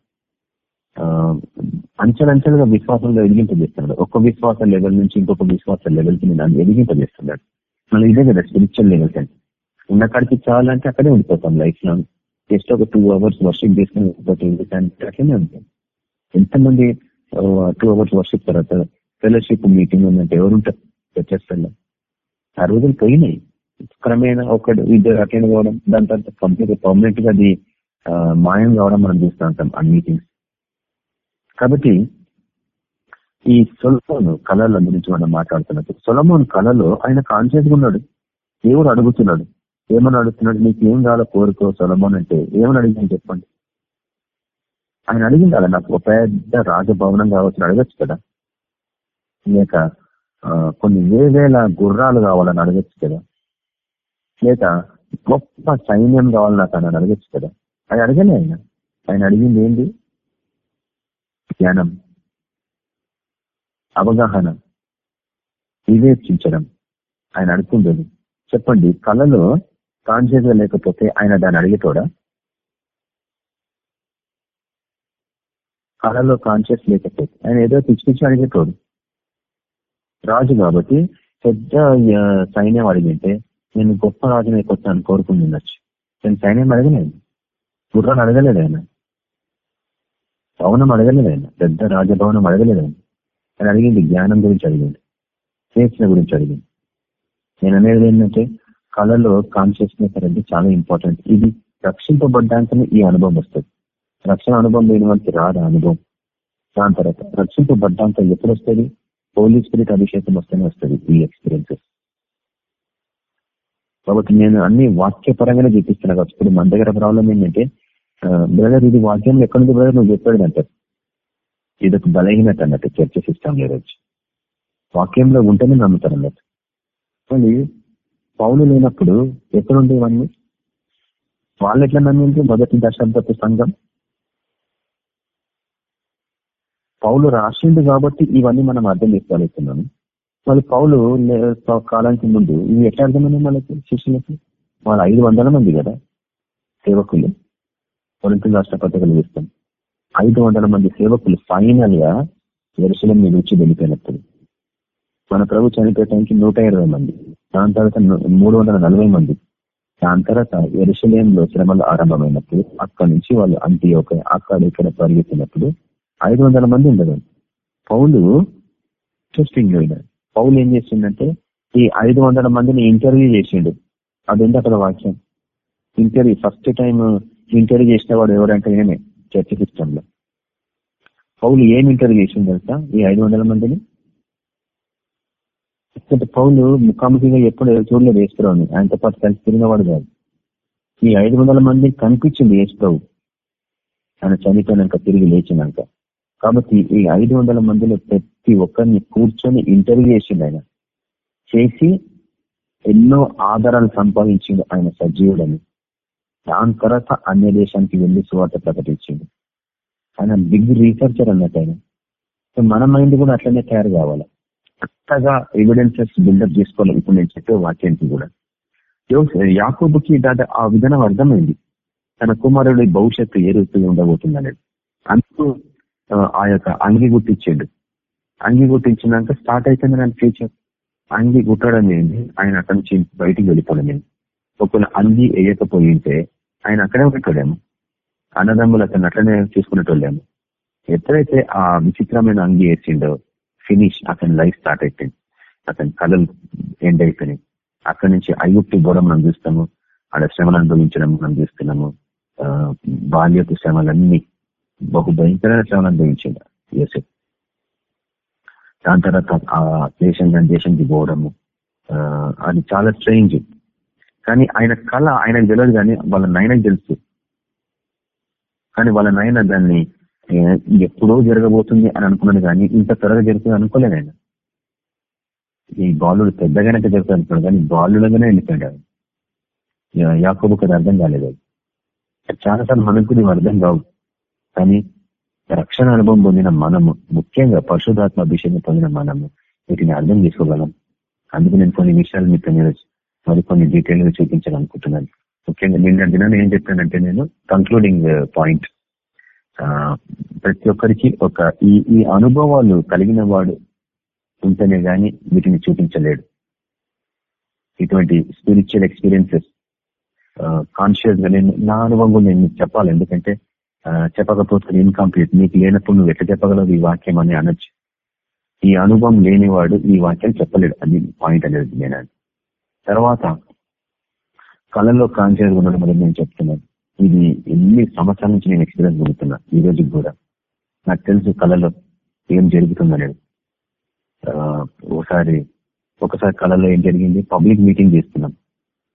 అంచెలంచెలుగా విశ్వాసంలో ఎదిగింపజేస్తున్నాడు ఒక విశ్వాస లెవెల్ నుంచి ఇంకొక విశ్వాస లెవెల్కి నేను ఎదిగింపజేస్తున్నాడు. మళ్ళీ ఇదే కదా స్పిరిచువల్ లెవెల్స్ అంటే. ఉన్న కాడికి చాలంటే అక్కడే ఉండిపోతాం లైఫ్లో. జస్ట్ ఒక టూ అవర్స్ వర్షిప్ చేసుకుని అంటే అట్లనే ఉంటాం. ఎంతమంది టూ అవర్స్ వర్షిప్ తర్వాత ఫెలోషిప్ మీటింగ్ ఉందంటే ఎవరుంటారు చర్చస్ ఆ రోజులు పోయినాయి. క్రమేణా ఒకడు ఇద్దరు అటెండ్ కావడం దాని తర్వాత కంప్లీట్ పర్మనెంట్గా అది మాయం కావడం మనం చూస్తూ ఉంటాం ఆ మీటింగ్స్. కాబట్టి ఈ సొలమోన్ కళల గురించి మనం మాట్లాడుతున్నప్పుడు సొలమోన్ కళలో ఆయన కాన్షియస్ ఉన్నాడు. దేవుడు అడుగుతున్నాడు. ఏమని అడుగుతున్నాడు? నీకు ఏం కావాలో కోరుకో సొలమోన్ అంటే ఏమని అడిగింది చెప్పండి. ఆయన అడిగింది అలా నాకు ఒక పెద్ద రాజభవనం కావచ్చు అడగచ్చు కదా. లేక కొన్ని వేవేల గుర్రాలు కావాలని అడగచ్చు కదా. లేక గొప్ప సైన్యం కావాలి నాకు అని అడగచ్చు కదా. అది అడగలే ఆయన. ఆయన అడిగింది ఏంటి? జ్ఞానం. అవగాహన. వివేచించడం. ఆయన అడుగుతుండేది. చెప్పండి కళలో కాన్షియస్గా లేకపోతే ఆయన దాన్ని అడిగేటోడా? కళలో కాన్షియస్ లేకపోతే ఆయన ఏదో పిచ్చి పిచ్చి అడిగేటోడు. రాజు కాబట్టి పెద్ద సైన్యం అడిగింటే నేను గొప్ప రాజుని అయిపోతాను కోరుకుని ఉండొచ్చు. నేను సైన్యం అడగలేదు. గుర్రాన్ని అడగలేదు ఆయన. భవనం అడగలేదు ఆయన. పెద్ద రాజభవనం అడగలేదు ఆయన. ఆయన అడిగింది జ్ఞానం గురించి అడిగింది. స్వేచ్ఛ గురించి అడిగింది. నేను అనేది ఏంటంటే కళలో కాన్షియస్నెస్ అనేది చాలా ఇంపార్టెంట్ ఇది రక్షింపబడ్డాకనే ఈ అనుభవం వస్తుంది. రక్షణ అనుభవం లేని వాళ్ళకి రాదు అనుభవం? దాని తర్వాత రక్షింపబడ్డాక ఎప్పుడు వస్తుంది? హోలీ స్పిరిట్ అభిషేకం వస్తేనే వస్తుంది ఈ ఎక్స్పీరియన్సెస్ కాబట్టి నేను అన్ని వాక్యపరంగానే చూపిస్తున్నా కాబట్టి ఇప్పుడు మన దగ్గర ప్రాబ్లం ఏంటంటే బ్రదర్ ఇది వాక్యంలో ఎక్కడుంది బ్రదర్ నువ్వు చెప్పాడు అంటారు. ఇది ఒక బలహీనత అన్నట్టు చర్చ సిస్టమ్ ఈరోజు. వాక్యంలో ఉంటేనే నమ్ముతారు అన్నట్టు. మళ్ళీ పౌలు లేనప్పుడు ఎక్కడుండే ఇవన్నీ? వాళ్ళు ఎట్లా నమ్మింది మొదటి దశాబ్దపు సంఘం? పౌలు రాసిండు కాబట్టి ఇవన్నీ మనం అర్థం చేసుకోగలుగుతున్నాము మళ్ళీ పౌలు కాలానికి ముందు ఇవి ఎట్లా అర్థమైంది మనకి శిష్యులకి? వాళ్ళు ఐదు వందల మంది కదా సేవకులు. కొరింత రాష్ట్ర పత్రికలు చూస్తాం. ఐదు వందల మంది సేవకులు ఫైనల్గా ఎరుసలం మీద వచ్చి వెళ్ళిపోయినప్పుడు. మన ప్రభు చనిపోయటానికి నూట ఇరవై మంది. దాని తర్వాత మూడు వందల నలభై మంది. దాని తర్వాత ఎరుసలేంలో శ్రమలు ఆరంభమైనప్పుడు అక్కడి నుంచి వాళ్ళు అంటి ఒక అక్కడ ఇక్కడ పరిగెత్తినప్పుడు ఐదు వందల మంది ఉండదు పౌలు ఇంట్రెస్టింగ్ పౌలు ఏం చేసిండంటే ఈ ఐదు వందల మందిని ఇంటర్వ్యూ చేసిండు. అది అక్కడ వాక్యం? ఇంటర్వ్యూ ఫస్ట్ టైం ఇంటర్వ్యూ చేసిన వాడు ఎవరంటే నేనే చర్చ సిస్టమ్లో పౌలు ఏం ఇంటర్వ్యూ చేసిండు తెలుసా? ఈ ఐదు వందల మందిని? ఎందుకంటే పౌలు ముఖాముఖిగా ఎప్పుడు చూడలేదు వేసుకురావుని ఆయనతో పాటు కలిసి తిరిగినవాడు కాదు. ఈ ఐదు వందల మంది కనిపించింది వేసుకోవు ఆయన చనిపోయినాక తిరిగి లేచినాక. కాబట్టి ఈ ఐదు వందల మందిలో ప్రతి ఒక్కరిని కూర్చొని ఇంటర్వ్యూ చేసిండు ఆయన చేసి ఎన్నో ఆధారాలు సంపాదించిండు ఆయన సజీవుడని. దాని తర్వాత అన్య దేశానికి వెళ్ళి సువార్త ప్రకటించింది ఆయన బిగ్ రీసెర్చర్ అన్నట్టు ఆయన. సో మన మైండ్ కూడా అట్లనే తయారు కావాలి. కొత్తగా ఎవిడెన్సెస్ బిల్డప్ చేసుకోవాలి. ఇప్పుడు నేను చెప్పే వాక్యానికి కూడా. యో- దాదా ఆ విధానం అర్థమైంది. తన కుమారుడి భవిష్యత్తు ఏ రీతిగా ఉండబోతుంది అనేది అందుకు ఆ, యొక్క అంగి గుర్తించాడు. అంగి గుట్టించినాక స్టార్ట్ అయిపోయింది నా ఫ్యూచర్ అంగి గుట్టడం ఏంటి ఆయన అక్కడి నుంచి బయటికి వెళ్ళిపోవడం ఏంటి ఒకవేళ అంగి వేయకపోయింటే ఆయన అక్కడే ఉంటాడేమో అన్నదమ్ములు అతను అట్లనే చూసుకునేటోళ్ళేమో. ఎప్పుడైతే ఆ విచిత్రమైన అంగి వేసిండో ఫినిష్ అతని లైఫ్ స్టార్ట్ అయిపోయింది. అతని కళలు ఎండ్ అయిపోయినాయి. అక్కడి నుంచి ఐగుప్తి బోడం మనం చూస్తాము ఆడ శ్రమలు అనుభవించడం మనం చూస్తున్నాము. ఆ, బాల్యపు శ్రమలన్నీ బహు భయంకరమైన శ్రమలు అనుభవించింది యోసేపు దాని తర్వాత ఆ దేశం దాని దేశంకి పోవడము అది చాలా స్ట్రేంజ్ కానీ ఆయన కళ ఆయనకు తెలియదు కానీ వాళ్ళ నైనకు తెలుసు. కానీ వాళ్ళ నైన దాన్ని ఎప్పుడో జరగబోతుంది అని అనుకున్నాడు కానీ ఇంత త్వరగా జరుగుతుంది అనుకోలేదు ఆయన. ఈ బాలుడు పెద్దగానే జరుగుతుంది అనుకున్నాడు కానీ బాలుడుగానే వెళ్ళిపోయాడు ఆయన. యాకోబుకి అర్థం కాలేదు. చాలాసార్లు మనకు ఇవి అర్థం కావు. కానీ రక్షణ అనుభవం పొందిన మనము ముఖ్యంగా పరిశుధాత్మ అభిషేకం పొందిన మనము వీటిని అర్థం చేసుకోగలం. అందుకు నేను కొన్ని విషయాలు మీతో మీరు మరి కొన్ని డీటెయిల్గా చూపించాలనుకుంటున్నాను. ముఖ్యంగా నిన్న దినాన్ని ఏం చెప్పానంటే నేను కంక్లూడింగ్ పాయింట్ uh, ప్రతి ఒక్కరికి ఒక ఈ ఈ అనుభవాలు కలిగిన వాడు ఉంటేనే గాని వీటిని చూపించలేడు. ఇటువంటి స్పిరిచువల్ ఎక్స్పీరియన్సెస్ కాన్షియస్గా నేను నా అనుభవం నేను మీకు చెప్పాలి. ఎందుకంటే చెప్పకపోతే ఇన్కంప్లీట్ నీకు లేనప్పుడు నువ్వు ఎట్లా చెప్పగలవు ఈ వాక్యం అని అనొచ్చు. ఈ అనుభవం లేనివాడు ఈ వాక్యం చెప్పలేడు. అది పాయింట్ అనేది నేను తర్వాత కళలో కాంచేది ఉండడం అనేది నేను చెప్తున్నాను. ఇది ఎన్ని సంవత్సరాల నుంచి నేను ఎక్స్పీరియన్స్ పొందుతున్నా ఈ రోజుకి కూడా. నాకు తెలుసు కళలో ఏం జరుగుతుందనేది. ఒకసారి ఒకసారి కళలో ఏం జరిగింది? పబ్లిక్ మీటింగ్ చేస్తున్నాం.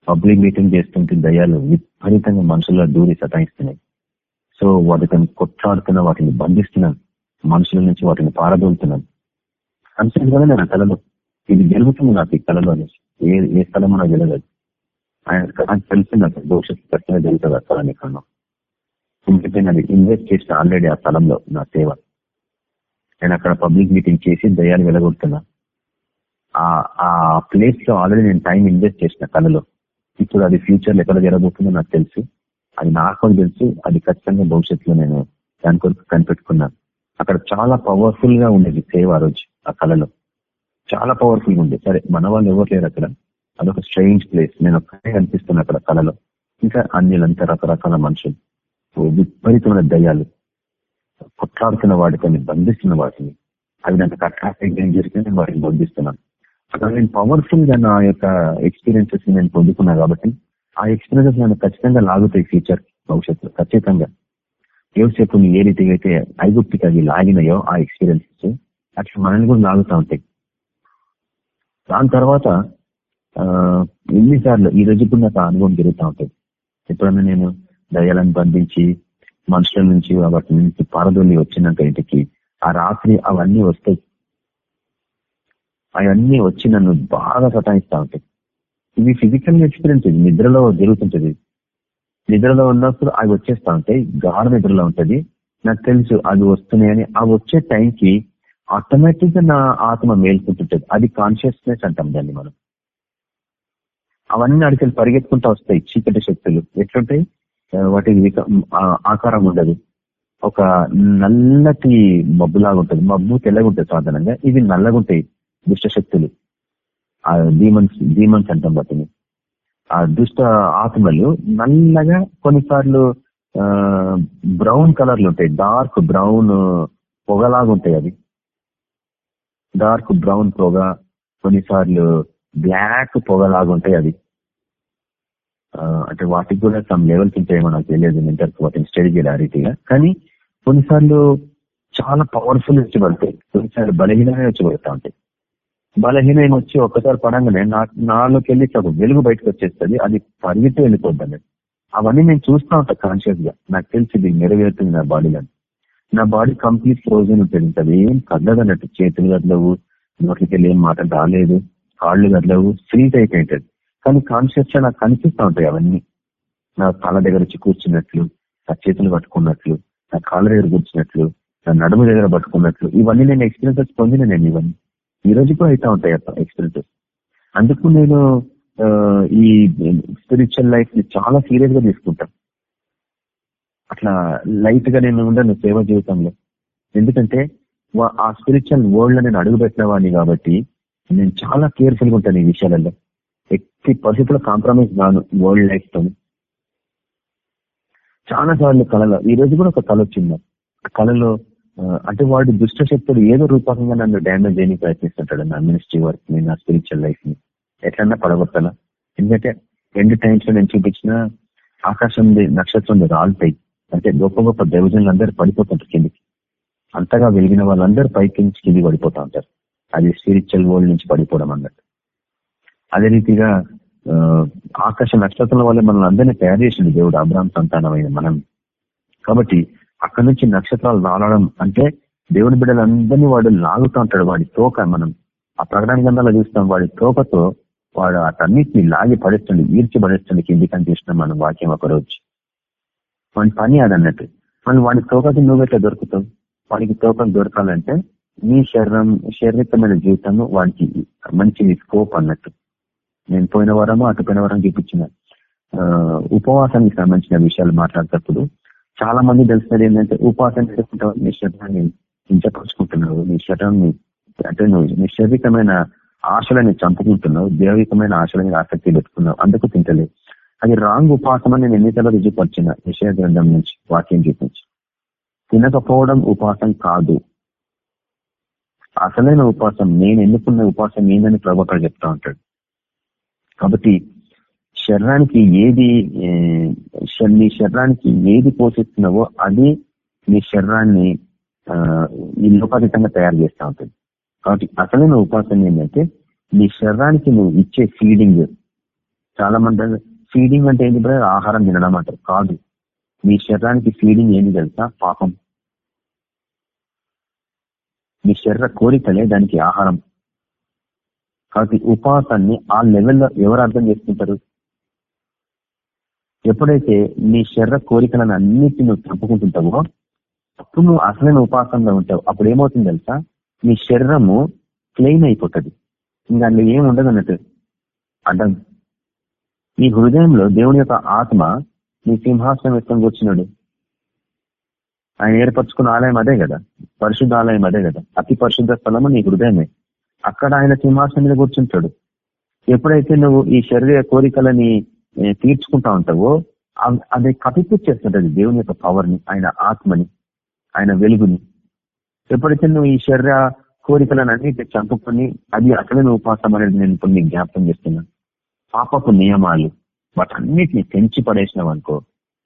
పబ్లిక్ మీటింగ్ చేస్తుంటే దయాలు విపరీతంగా మనుషుల్లో దూరి సతాయిస్తున్నాయి. సో వాటిని కొట్లాడుతున్న వాటిని బంధిస్తున్నాం మనుషుల నుంచి వాటిని పారదోలుతున్నాం. కన్సెంట్ నేను కళలో ఇది జరుగుతుంది నాకు ఈ కళలో అనేసి. ఏ ఏ స్థలం నాకు తెలియదు ఆయన నాకు తెలిసి నాకు భవిష్యత్తు ఖచ్చితంగా జరుగుతుంది ఆ స్థలాన్ని కన్నా ఎందుకంటే నాది ఇన్వెస్ట్ చేసిన ఆల్రెడీ ఆ స్థలంలో నా సేవ. నేను అక్కడ పబ్లిక్ మీటింగ్ చేసి దయ్యాలు వెలగొడుతున్నా. ఆ ఆ ప్లేస్లో ఆల్రెడీ నేను టైం ఇన్వెస్ట్ చేసిన కళలో ఇప్పుడు అది ఫ్యూచర్లో ఎక్కడ జరగబోతుందో నాకు తెలుసు. అది నాకు తెలుసు అది ఖచ్చితంగా భవిష్యత్తులో నేను దాని కొరకు కనిపెట్టుకున్నాను. అక్కడ చాలా పవర్ఫుల్గా ఉండేది సేవ ఆ రోజు ఆ కళలో. చాలా పవర్ఫుల్గా ఉంది సరే మన వాళ్ళు ఎవరు లేరు అక్కడ. అదొక స్ట్రేంజ్ ప్లేస్ నేను ఒక్కడే కనిపిస్తున్నా అక్కడ కళలో. ఇంకా అన్యులంతా రకరకాల మనుషులు. విపరీతమైన దయాలు కొట్లాడుతున్న వాటిని బంధిస్తున్న వాటిని. అవి నాకు అట్రాక్టివ్ జరిగితే నేను వాటిని బంధిస్తున్నాను. అక్కడ నేను పవర్ఫుల్గా నా యొక్క ఎక్స్పీరియన్సెస్ నేను పొందుకున్నా కాబట్టి ఆ ఎక్స్పీరియన్సెస్ నన్ను ఖచ్చితంగా లాగుతాయి ఫ్యూచర్ భవిష్యత్తులో ఖచ్చితంగా. యోసేపు ఏ రీతిగా అయితే ఐగుప్తికి అవి లాగినాయో ఆ ఎక్స్పీరియన్సెస్ అట్లా మనల్ని కూడా లాగుతూ ఉంటాయి. దాని తర్వాత ఎన్నిసార్లు ఈ రోజు కూడా నాకు అనుభవం జరుగుతూ ఉంటుంది ఎప్పుడన్నా నేను దయాలను బంధించి మనుషుల నుంచి వాటి నుంచి పారదోలి వచ్చినాక ఇంటికి ఆ రాత్రి అవన్నీ వస్తాయి. అవన్నీ వచ్చి నన్ను బాగా సతాయిస్తూ ఉంటాయి. ఇవి ఫిజికల్ ఎక్స్పీరియన్స్ ఇది నిద్రలో జరుగుతుంటది. నిద్రలో ఉన్నప్పుడు అవి వచ్చేస్తా ఉంటాయి గాఢ నిద్రలో ఉంటది. నాకు తెలుసు అవి వస్తున్నాయని అవి వచ్చే టైంకి ఆటోమేటిక్గా నా ఆత్మ మేల్కుంటుంటది. అది కాన్షియస్నెస్ అంటాం దాన్ని మనం. అవన్నీ అడిగి పరిగెత్తుకుంటూ వస్తాయి చీకటి శక్తులు. ఎట్లుంటాయి? వాటికి ఆకారం ఉండదు. ఒక నల్లటి మబ్బులాగా ఉంటుంది మబ్బు తెల్లగా ఉంటుంది సాధారణంగా. ఇవి నల్లగా ఉంటాయి దుష్ట శక్తులు. ఆ డీమన్స్ డీమన్స్ అంటాం వాటిని. ఆ దుష్ట ఆత్మలు నల్లగా కొన్నిసార్లు బ్రౌన్ కలర్లు ఉంటాయి. డార్క్ బ్రౌన్ పొగలాగా ఉంటాయి అవి. డార్క్ బ్రౌన్ పొగ కొన్నిసార్లు బ్లాక్ పొగలాగా ఉంటాయి అవి. అంటే వాటికి కూడా సమ్ లెవెల్స్ ఉంటాయేమో నాకు తెలియదు. ఇంటర్ వాటిని స్టడీ చేయాలి ఆ రీతిగా. కానీ కొన్నిసార్లు చాలా పవర్ఫుల్ వచ్చి పడతాయి. కొన్నిసార్లు బలహీనంగా వచ్చి పడతా ఉంటాయి. బలహీనం వచ్చి ఒక్కసారి పడంగానే నాలోకి వెళ్ళి వెలుగు బయటకు వచ్చేస్తుంది. అది పరిగెత్తి వెళ్ళిపోద్ది అవన్నీ నేను చూస్తూ ఉంటా కాన్షియస్గా. నాకు తెలిసి ఇది నెరవేరుతుంది నా బాడీలో నా బాడీ కంప్లీట్ ఫ్రోజన్ ఉంటుంది. అది ఏం కదలదన్నట్టు చేతులు కదలవు నోట్లకి వెళ్ళి ఏం మాట రాలేదు కాళ్ళు కదలవు ఫ్రీజ్ అయిపోయింటది కానీ కాన్షియస్గా నాకు కనిపిస్తూ ఉంటాయి అవన్నీ. నా తల దగ్గర వచ్చి కూర్చున్నట్లు నా చేతులు పట్టుకున్నట్లు నా కాళ్ళ దగ్గర కూర్చున్నట్లు నా నడుము దగ్గర పట్టుకున్నట్లు ఇవన్నీ నేను ఎక్స్పీరియన్సెస్ పొందిన నేను ఇవన్నీ. ఈ రోజు కూడా అవుతా ఉంటాయి ఎక్స్పీరియన్సెస్ అందుకు నేను ఈ స్పిరిచువల్ లైఫ్ని చాలా సీరియస్గా తీసుకుంటాను అట్లా లైట్గా నేను ఉండను సేవ జీవితంలో. ఎందుకంటే ఆ స్పిరిచువల్ వరల్డ్లో నేను అడుగుపెట్టిన వాడిని కాబట్టి నేను చాలా కేర్ఫుల్గా ఉంటాను ఈ విషయాలలో. ఎట్టి పరిస్థితుల్లో కాంప్రమైజ్ కాను వరల్డ్ లైఫ్తో చాలా సార్లు కళలో ఈ రోజు కూడా ఒక కళ వచ్చింది. కళలో అంటే వాడు దుష్ట శక్తుడు ఏదో రూపకంగా నన్ను డ్యామేజ్ చేయని ప్రయత్నిస్తుంటాడు నా మినిస్ట్రీ వర్క్ని నా స్పిరిచువల్ లైఫ్ని ఎట్లన్నా పడగొట్టాలా? ఎందుకంటే రెండు టైమ్స్లో నేను చూపించిన ఆకాశం నక్షత్రం రాలుతాయి. అంటే గొప్ప గొప్ప దైవజనులు అందరూ పడిపోతుంటారు కిందికి. అంతగా వెలిగిన వాళ్ళందరూ పైకి నుంచి కింది పడిపోతా ఉంటారు. అది స్పిరిచువల్ వరల్డ్ నుంచి పడిపోవడం అన్నట్టు. అదే రీతిగా ఆకాశ నక్షత్రం వల్ల మనల్ని అందరినీ తయారు చేసింది దేవుడు. అబ్రాహ్మ సంతానమైన మనం. కాబట్టి అక్కడి నుంచి నక్షత్రాలు రాలడం అంటే దేవుని బిడ్డలందరినీ వాడు లాగుతూ ఉంటాడు. వాడి తోక మనం ఆ ప్రకటన గ్రంథాలు చూస్తాం. వాడి తోకతో వాడు అతన్నిటిని లాగి పడేస్తుంది ఈడ్చి పడేస్తుంది కిందికని చూసినాం మనం వాక్యం ఒకరోజు వాడి పని అదన్నట్టు. మనం వాడి తోకకి నువ్వెట్లా దొరుకుతావు? వాడికి తోకకు దొరకాలంటే నీ శరీరం శారీరకమైన జీవితము వాడికి మంచి స్కోప్ అన్నట్టు. నేను పోయిన వారము అటు పోయిన వారం చూపించిన ఉపవాసానికి సంబంధించిన విషయాలు మాట్లాడేటప్పుడు చాలా మంది తెలిసినది ఏంటంటే ఉపాసన చేసుకుంటావు నీ శరీరాన్ని హింసపరుచుకుంటున్నావు నీ శరీరాన్ని అంటే నువ్వు నీ శారీరకమైన ఆశలని చంపుకుంటున్నావు దైవికమైన ఆశలని ఆసక్తి పెట్టుకున్నావు అందుకు తింటలేదు. అది రాంగ్ ఉపాసం అని నేను ఎన్నిసార్లు రుజుపరిచిన విషయ గ్రంథం నుంచి వాక్యం చూపించి తినకపోవడం ఉపాసం కాదు. అసలైన ఉపాసం నేను ఎన్నుకున్న ఉపాసం ఏందని ప్రభుత్వం చెప్తా ఉంటాడు. కాబట్టి శరీరానికి ఏది నీ శరీరానికి ఏది పోషిస్తున్నావో అది నీ శరీరాన్ని ఈ లోపాతీతంగా తయారు చేస్తూ ఉంటుంది. కాబట్టి అసలైన ఉపాసన ఏంటంటే నీ శరీరానికి నువ్వు ఇచ్చే ఫీడింగ్ చాలా మంది ఫీడింగ్ అంటే ఏంటి బ్రదర్? ఆహారం తినడం అంటారు. కాదు. నీ శరీరానికి ఫీడింగ్ ఏంటి తెలుసా? పాపం. నీ శరీర కోరికలే దానికి ఆహారం. కాబట్టి ఉపవాసాన్ని ఆ లెవెల్లో ఎవరు అర్థం చేసుకుంటారు? ఎప్పుడైతే నీ శరీర కోరికలను అన్నిటి నువ్వు చంపుకుంటుంటావో అప్పుడు నువ్వు అసలైన ఉపాసనలో ఉంటావు. అప్పుడు ఏమవుతుంది తెలుసా? నీ శరీరము క్లెయిన్ అయిపోతుంది. ఇంకా అందులో ఏం ఉండదు అన్నట్టు. అడ్డం నీ హృదయంలో దేవుని యొక్క ఆత్మ నీ సింహాసనం ఎత్తం కూర్చున్నాడు. ఆయన ఏర్పరచుకున్న ఆలయం అదే కదా? పరిశుద్ధ ఆలయం అదే కదా? అతి పరిశుద్ధ స్థలము నీ హృదయమే. అక్కడ ఆయన సింహాసనం మీద కూర్చుంటాడు. ఎప్పుడైతే నువ్వు ఈ శరీర కోరికలని తీర్చుకుంటా ఉంటావో అది అది కప్పిపుచ్చేస్తుంటది దేవుని యొక్క పవర్ని ఆయన ఆత్మని ఆయన వెలుగుని. ఎప్పుడైతే నువ్వు ఈ శరీర కోరికలను అన్నిటి చంపుకొని అది అసలైన ఉపాసం అనేది నేను ఇప్పుడు నీకు జ్ఞాపకం చేస్తున్నా. పాపపు నియమాలు వాటన్నిటిని తెంచి పడేసినావు అనుకో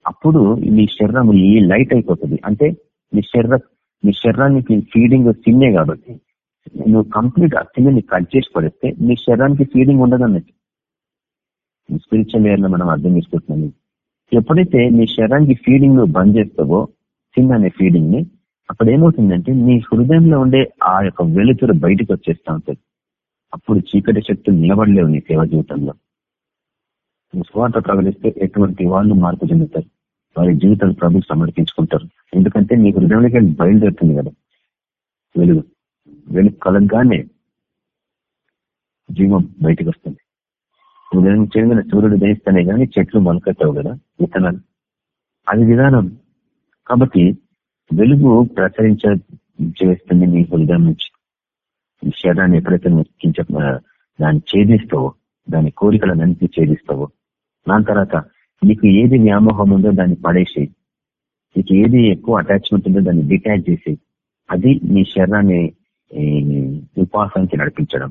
అప్పుడు నీ శరీరం ఈ లైట్ అయిపోతుంది. అంటే నీ శరీర నీ శరీరానికి ఫీడింగ్ తిన్నే కాబట్టి నువ్వు కంప్లీట్ ఆ తిన్నని కట్ చేసి పడేస్తే నీ శరీరానికి ఫీడింగ్ ఉండదు అన్నట్టు స్పిరిచువల్ ఇయర్లో మనం అర్థం చేసుకుంటున్నాం ఎప్పుడైతే నీ శరీరానికి ఫీడింగ్ నువ్వు బంద్ చేస్తావో సిన్ అనే ఫీడింగ్ని అప్పుడు ఏమవుతుందంటే నీ హృదయంలో ఉండే ఆ యొక్క వెలుతురు బయటకు వచ్చేస్తా ఉంటుంది. అప్పుడు చీకటి శక్తులు నిలబడలేవు నీ సేవ జీవితంలో. నువ్వు స్వార్థ ప్రకటిస్తే ఎటువంటి వాళ్ళు మార్పు చెందుతారు? వారి జీవితాలు ప్రభుత్వం సమర్పించుకుంటారు. ఎందుకంటే నీ హృదయంలోకి వెళ్ళి బయలుదేరుతుంది కదా. వెలుగు. వెలుగు కలగగానే జీవం బయటకు వస్తుంది. చెందిన సూర్యుడు దయిస్తానే కానీ చెట్లు మొలకెత్తావు కదా విత్తనాలు. అది విధానం. కాబట్టి వెలుగు ప్రసరించ చేస్తుంది నీ హృదయం నుంచి. ఈ శరీరాన్ని ఎప్పుడైతే నొక్కించ దాన్ని ఛేదిస్తావో దాని కోరికలను అన్నింటి ఛేదిస్తావో దాని తర్వాత నీకు ఏది వ్యామోహం ఉందో దాన్ని పడేసి నీకు ఏది ఎక్కువ అటాచ్మెంట్ ఉందో దాన్ని డిటాచ్ చేసి అది నీ శరీరాన్ని ఈ, ఉపాసానికి నడిపించడం.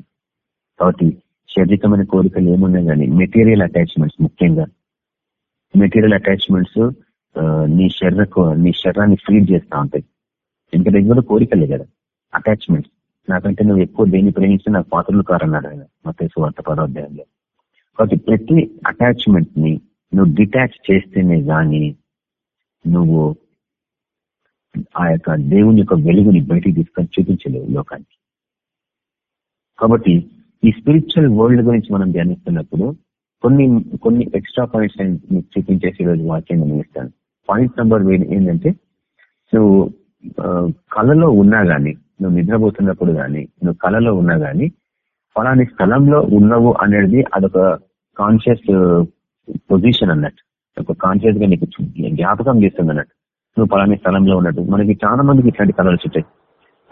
కాబట్టి శారీరకమైన కోరికలు ఏమున్నాయి కానీ మెటీరియల్ అటాచ్మెంట్స్ ముఖ్యంగా. మెటీరియల్ అటాచ్మెంట్స్ నీ శరీర నీ శరీరాన్ని ఫీడ్ చేస్తూ ఉంటాయి. ఎందుకంటే ఇది కూడా కోరికలే కదా. అటాచ్మెంట్స్ నాకంటే నువ్వు ఎక్కువ దేన్ని ప్రేమించిన నాకు పాత్రలు కారన్నాడు ఆయన. మత వార్త పరోధ్యాయంలో కాబట్టి ప్రతి అటాచ్మెంట్ని నువ్వు డిటాచ్ చేస్తేనే గాని నువ్వు ఆ యొక్క దేవుని యొక్క వెలుగుని బయటికి తీసుకొని చూపించలేవు లోకానికి. కాబట్టి ఈ స్పిరిచువల్ వరల్డ్ గురించి మనం ధ్యానిస్తున్నప్పుడు కొన్ని కొన్ని ఎక్స్ట్రా పాయింట్స్ మీకు చూపించేసి రోజు వాక్యం ఇస్తాను పాయింట్ నెంబర్ ఏంటంటే నువ్వు కళలో ఉన్నా గానీ నువ్వు నిద్రపోతున్నప్పుడు గానీ నువ్వు కళలో ఉన్నా గానీ ఫలాని స్థలంలో ఉన్నావు అనేది అదొక కాన్షియస్ పొజిషన్ అన్నట్టు. ఒక కాన్షియస్గా నీకు జ్ఞాపకం చేస్తుంది అన్నట్టు. నువ్వు ఫలాని స్థలంలో ఉన్నట్టు. మనకి చాలా మందికి ఇట్లాంటి కళలు చుట్టాయి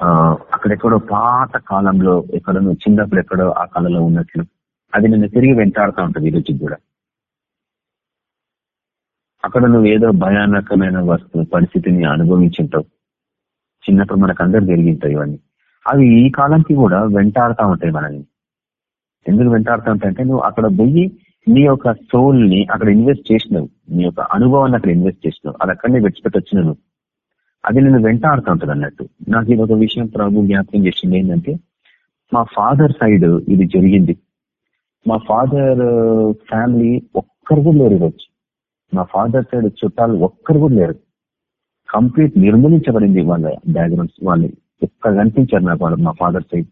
అక్కడెక్కడో పాత కాలంలో ఎక్కడో నువ్వు చిన్నప్పుడు ఎక్కడో ఆ కళలో ఉన్నట్లు. అది నిన్ను తిరిగి వెంటాడుతూ ఉంటుంది ఈ రోజుకి కూడా. అక్కడ నువ్వు ఏదో భయానకమైన వస్తువు పరిస్థితిని అనుభవించుంటావు. చిన్నప్పుడు మనకు అందరు జరిగింటాయి ఇవన్నీ. అవి ఈ కాలానికి కూడా వెంటాడుతూ ఉంటాయి మనల్ని. ఎందుకు వెంటాడుతూ ఉంటాయంటే నువ్వు అక్కడ పోయి నీ యొక్క సోల్ని అక్కడ ఇన్వెస్ట్ చేసినావు. నీ యొక్క అనుభవాన్ని అక్కడ ఇన్వెస్ట్ చేసినావు. అది అక్కడనే విడిచిపెట్టి వచ్చిన నువ్వు. అది నేను వెంటాడుతూ ఉంటుంది అన్నట్టు. నాకు ఇది ఒక విషయం ప్రభు జ్ఞాపకం చేసింది ఏంటంటే మా ఫాదర్ సైడ్ ఇది జరిగింది. మా ఫాదర్ ఫ్యామిలీ ఒక్కరు కూడా లేరు వచ్చి మా ఫాదర్ సైడ్ చుట్టాలు ఒక్కరు కూడా లేరు. కంప్లీట్ నిర్మూలించబడింది వాళ్ళ బ్యాక్గ్రౌండ్స్. వాళ్ళు ఎక్కడ కనిపించారు నాకు వాళ్ళు మా ఫాదర్ సైడ్?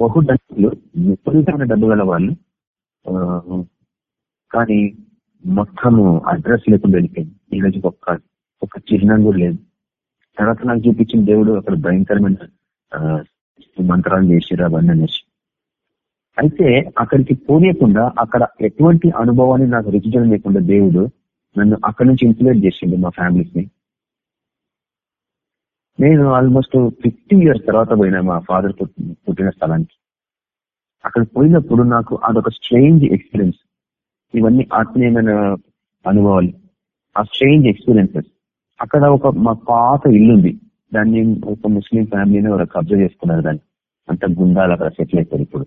బహు డబ్బులు విపరీతమైన డబ్బు గల వాళ్ళు. కానీ మొత్తము అడ్రస్ లేకుండా వెళ్ళిపోయింది. ఈ రోజు ఒక్క ఒక చిహ్నం కూడా లేదు. తర్వాత నాకు చూపించిన దేవుడు అక్కడ భయంకరమైన మంత్రాలు చేసిరు అవన్నీ అనేసి. అయితే అక్కడికి పోనీయకుండా అక్కడ ఎటువంటి అనుభవాన్ని నాకు రుచించడం లేకుండా దేవుడు నన్ను అక్కడి నుంచి ఇన్సులేట్ చేసిండు మా ఫ్యామిలీస్ని నేను ఆల్మోస్ట్ ఫిఫ్టీ ఇయర్స్ తర్వాత పోయినా మా ఫాదర్ పుట్టిన స్థలానికి. అక్కడ పోయినప్పుడు నాకు అదొక స్ట్రేంజ్ ఎక్స్పీరియన్స్. ఇవన్నీ ఆత్మీయమైన అనుభవాలు. ఆ స్ట్రేంజ్ ఎక్స్పీరియన్సెస్. అక్కడ ఒక మా పాత ఇల్లు ఉంది దాన్ని ఒక ముస్లిం ఫ్యామిలీని ఒక కబ్జా చేసుకున్నారు దాన్ని. అంత గుండాలు అక్కడ సెటిల్ అయిపోయారు ఇప్పుడు.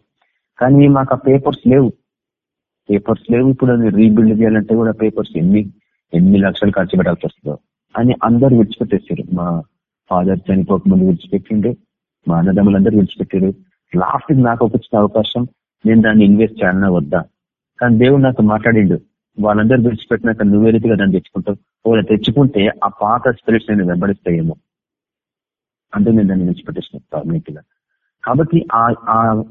కానీ మాకు ఆ పేపర్స్ లేవు. పేపర్స్ లేవు. ఇప్పుడు అది రీబిల్డ్ చేయాలంటే కూడా పేపర్స్ ఎన్ని ఎన్ని లక్షలు ఖర్చు పెట్టాల్సి వస్తుందో అని అందరు విడిచిపెట్టేసారు మా ఫాదర్ చనిపోక ముందు విడిచిపెట్టిండు. మా అన్నదమ్ములందరూ విడిచిపెట్టారు. లాస్ట్ నాకు ఒక వచ్చిన అవకాశం. నేను దాన్ని ఇన్వెస్ట్ చేయాలన్నా వద్దా? కానీ దేవుడు నాకు మాట్లాడిండు. వాళ్ళందరూ విడిచిపెట్టినాక నువ్వే రీతిగా దాన్ని తెచ్చుకుంటావు. ఒకవేళ తెచ్చుకుంటే ఆ పాత స్పిరిట్స్ నేను వెంబడిస్తాయేమో. అంటే నేను దాన్ని విడిచిపెట్టేసిన పర్మనెంట్ కాబట్టి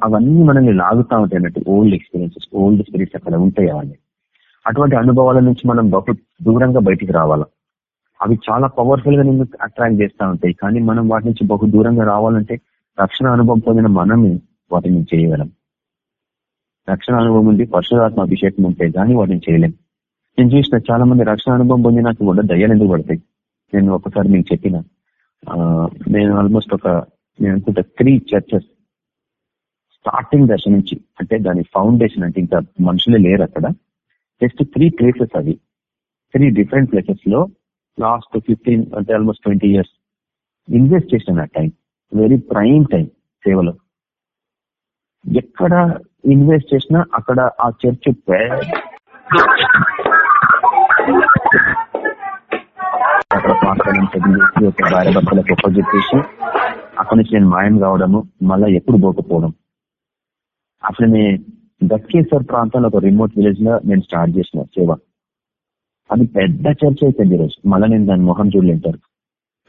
అవన్నీ మనల్ని లాగుతా ఉంటాయి అన్నట్టు ఓల్డ్ ఎక్స్పీరియన్సెస్ ఓల్డ్ స్పిరిట్స్ అక్కడ ఉంటాయి అవన్నీ అటువంటి అనుభవాల నుంచి మనం బహు దూరంగా బయటికి రావాలా. అవి చాలా పవర్ఫుల్గా నిన్ను అట్రాక్ట్ చేస్తూ ఉంటాయి. కానీ మనం వాటి నుంచి బహు దూరంగా రావాలంటే రక్షణ అనుభవం పొందిన మనమే వాటిని చేయగలం. రక్షణ అనుభవం ఉంది పరశురాత్మ అభిషేకం ఉంటే కానీ వాటిని చేయలేం నేను చూసిన చాలా మంది రక్షణ అనుభవం పొందినాక కూడా దయ్యాలు ఎందుకు పడతాయి? నేను ఒకసారి మీకు చెప్పిన నేను ఆల్మోస్ట్ ఒక నేను అనుకుంటా త్రీ చర్చెస్ స్టార్టింగ్ దశ నుంచి అంటే దాని ఫౌండేషన్ అంటే ఇంకా మనుషులే లేరు అక్కడ. జస్ట్ త్రీ ప్లేసెస్ అవి. త్రీ డిఫరెంట్ ప్లేసెస్లో లాస్ట్ ఫిఫ్టీన్ అంటే ఆల్మోస్ట్ ట్వంటీ ఇయర్స్ ఇన్వెస్ట్ చేసిన ఆ టైం వెరీ ప్రైమ్ టైం సేవలో. ఎక్కడ ఇన్వెస్ట్ చేసినా అక్కడ ఆ చర్చ్ అక్కడ చదివేసి ఒక భార్య భర్తలకు ఒప్ప చెప్పేసి అక్కడి నుంచి నేను మాయం కావడము మళ్ళా ఎప్పుడు పోకపోవడం. అట్లనే దక్కేశ్వర్ ప్రాంతంలో ఒక రిమోట్ విలేజ్లో నేను స్టార్ట్ చేసిన సేవ. అది పెద్ద చర్చ అయిపోయింది ఈరోజు. మళ్ళీ నేను దాని మొహం చూడలేంటారు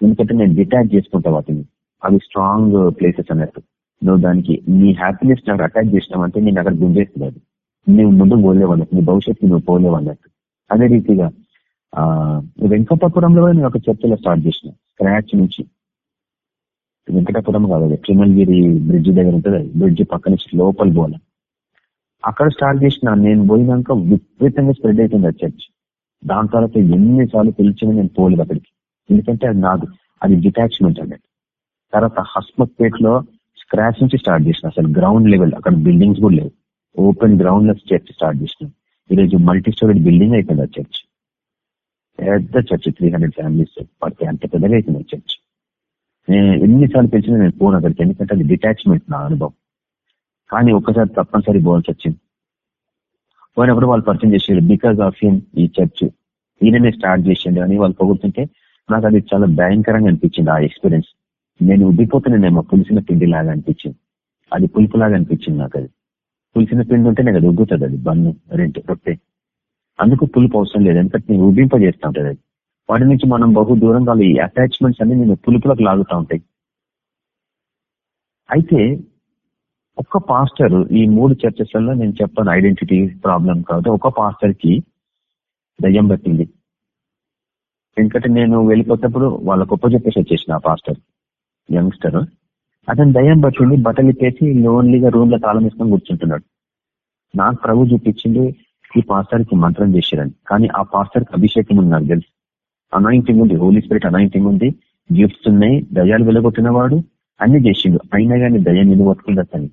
ఎందుకంటే నేను డిటాచ్ చేసుకుంటా వాటిని. అవి స్ట్రాంగ్ ప్లేసెస్ అన్నట్టు. నువ్వు దానికి నీ హ్యాపీనెస్ నాకు అటాచ్ చేసినావంటే నేను అక్కడ గుంజేస్తుంది నువ్వు ముందు పోలేవన్నట్టు నీ భవిష్యత్తు నువ్వు పోలేవన్నట్టు. అదే రీతిగా ఆ వెంకటాపురంలో కూడా నేను ఒక చర్చలో స్టార్ట్ చేసిన స్క్రాచ్ నుంచి. వెంకటాపురం కాదు అది బ్రిడ్జ్ దగ్గర ఉంటుంది బ్రిడ్జ్ పక్క నుంచి లోపల పోల అక్కడ స్టార్ట్ చేసిన నేను పోయినాక విపరీతంగా స్ప్రెడ్ అవుతుంది ఆ చర్చ్ దాని తర్వాత ఎన్నిసార్లు పిలిచినా నేను పోలేదు అక్కడికి. ఎందుకంటే అది నాకు అది డిటాచ్మెంట్ అన్నట్టు. తర్వాత హస్మత్పేట్లో స్క్రాచ్ నుంచి స్టార్ట్ చేసిన. అసలు గ్రౌండ్ లెవెల్ అక్కడ బిల్డింగ్స్ కూడా లేవు. ఓపెన్ గ్రౌండ్లో చర్చ్ స్టార్ట్ చేసిన. ఈరోజు మల్టీ స్టోరీ బిల్డింగ్ అయిపోయింది ఆ చర్చ్ పెద్ద చర్చ్ త్రీ హండ్రెడ్ ఫ్యామిలీస్ పడితే అంత పెద్దగా అయిపోయింది ఆ చర్చ్ నేను ఎన్నిసార్లు పిలిచినా నేను పోను అక్కడికి ఎందుకంటే అది డిటాచ్మెంట్ నా అనుభవం. కానీ ఒక్కసారి తప్పనిసరి పోవాల్సి వచ్చింది పోయినప్పుడు వాళ్ళు పరిచయం చేసారు బికాస్ ఆఫ్ హిమ్ ఈ చర్చ్ ఈయననే స్టార్ట్ చేసిండు అని వాళ్ళు పొగుడుతుంటే నాకు అది చాలా భయంకరంగా అనిపించింది ఆ ఎక్స్పీరియన్స్ నేను ఉబ్బిపోతున్నానేమో పులిసిన పిండి లాగా అనిపించింది. అది పులుపులాగా అనిపించింది నాకు అది పులిసిన పిండి ఉంటేనే కదా ఉగ్గుతుంది అది బన్ను రెండు రొట్టె. అందుకు పులుపు అవసరం లేదు ఎందుకంటే నేను ఉబ్బింపజేస్తా ఉంటుంది అది. వాటి నుంచి మనం బహు దూరంగా ఈ అటాచ్మెంట్స్ అన్ని నేను పులుపులకు లాగుతూ ఉంటాయి. అయితే ఒక్క పాస్టర్ ఈ మూడు చర్చస్లలో నేను చెప్పాను ఐడెంటిటీ ప్రాబ్లం కాబట్టి ఒక పాస్టర్కి దయ్యం పట్టింది. ఎందుకంటే నేను వెళ్ళిపోతేప్పుడు వాళ్ళ గొప్ప చెప్పేసి వచ్చేసిన ఆ పాస్టర్ యంగ్స్టర్ అతని దయ్యం పట్టింది బట్టలు ఇప్పేసి లోన్లీగా రూమ్లో తాళం వేసుకొని కూర్చుంటున్నాడు. నాకు ప్రభు చూపించింది ఈ పాస్టర్కి మంత్రం చేశారని. కానీ ఆ పాస్టర్కి అభిషేకం ఉంది నాకు తెలుసు. అనాయింటింగ్ ఉంది హోలీ స్పిరిట్ అనాయింటింగ్ ఉంది. గిఫ్ట్స్ ఉన్నాయి దయాలు వెలగొట్టిన వాడు అన్ని చేసిండు. అయినా కానీ దయ నిన్ను పట్టుకుంది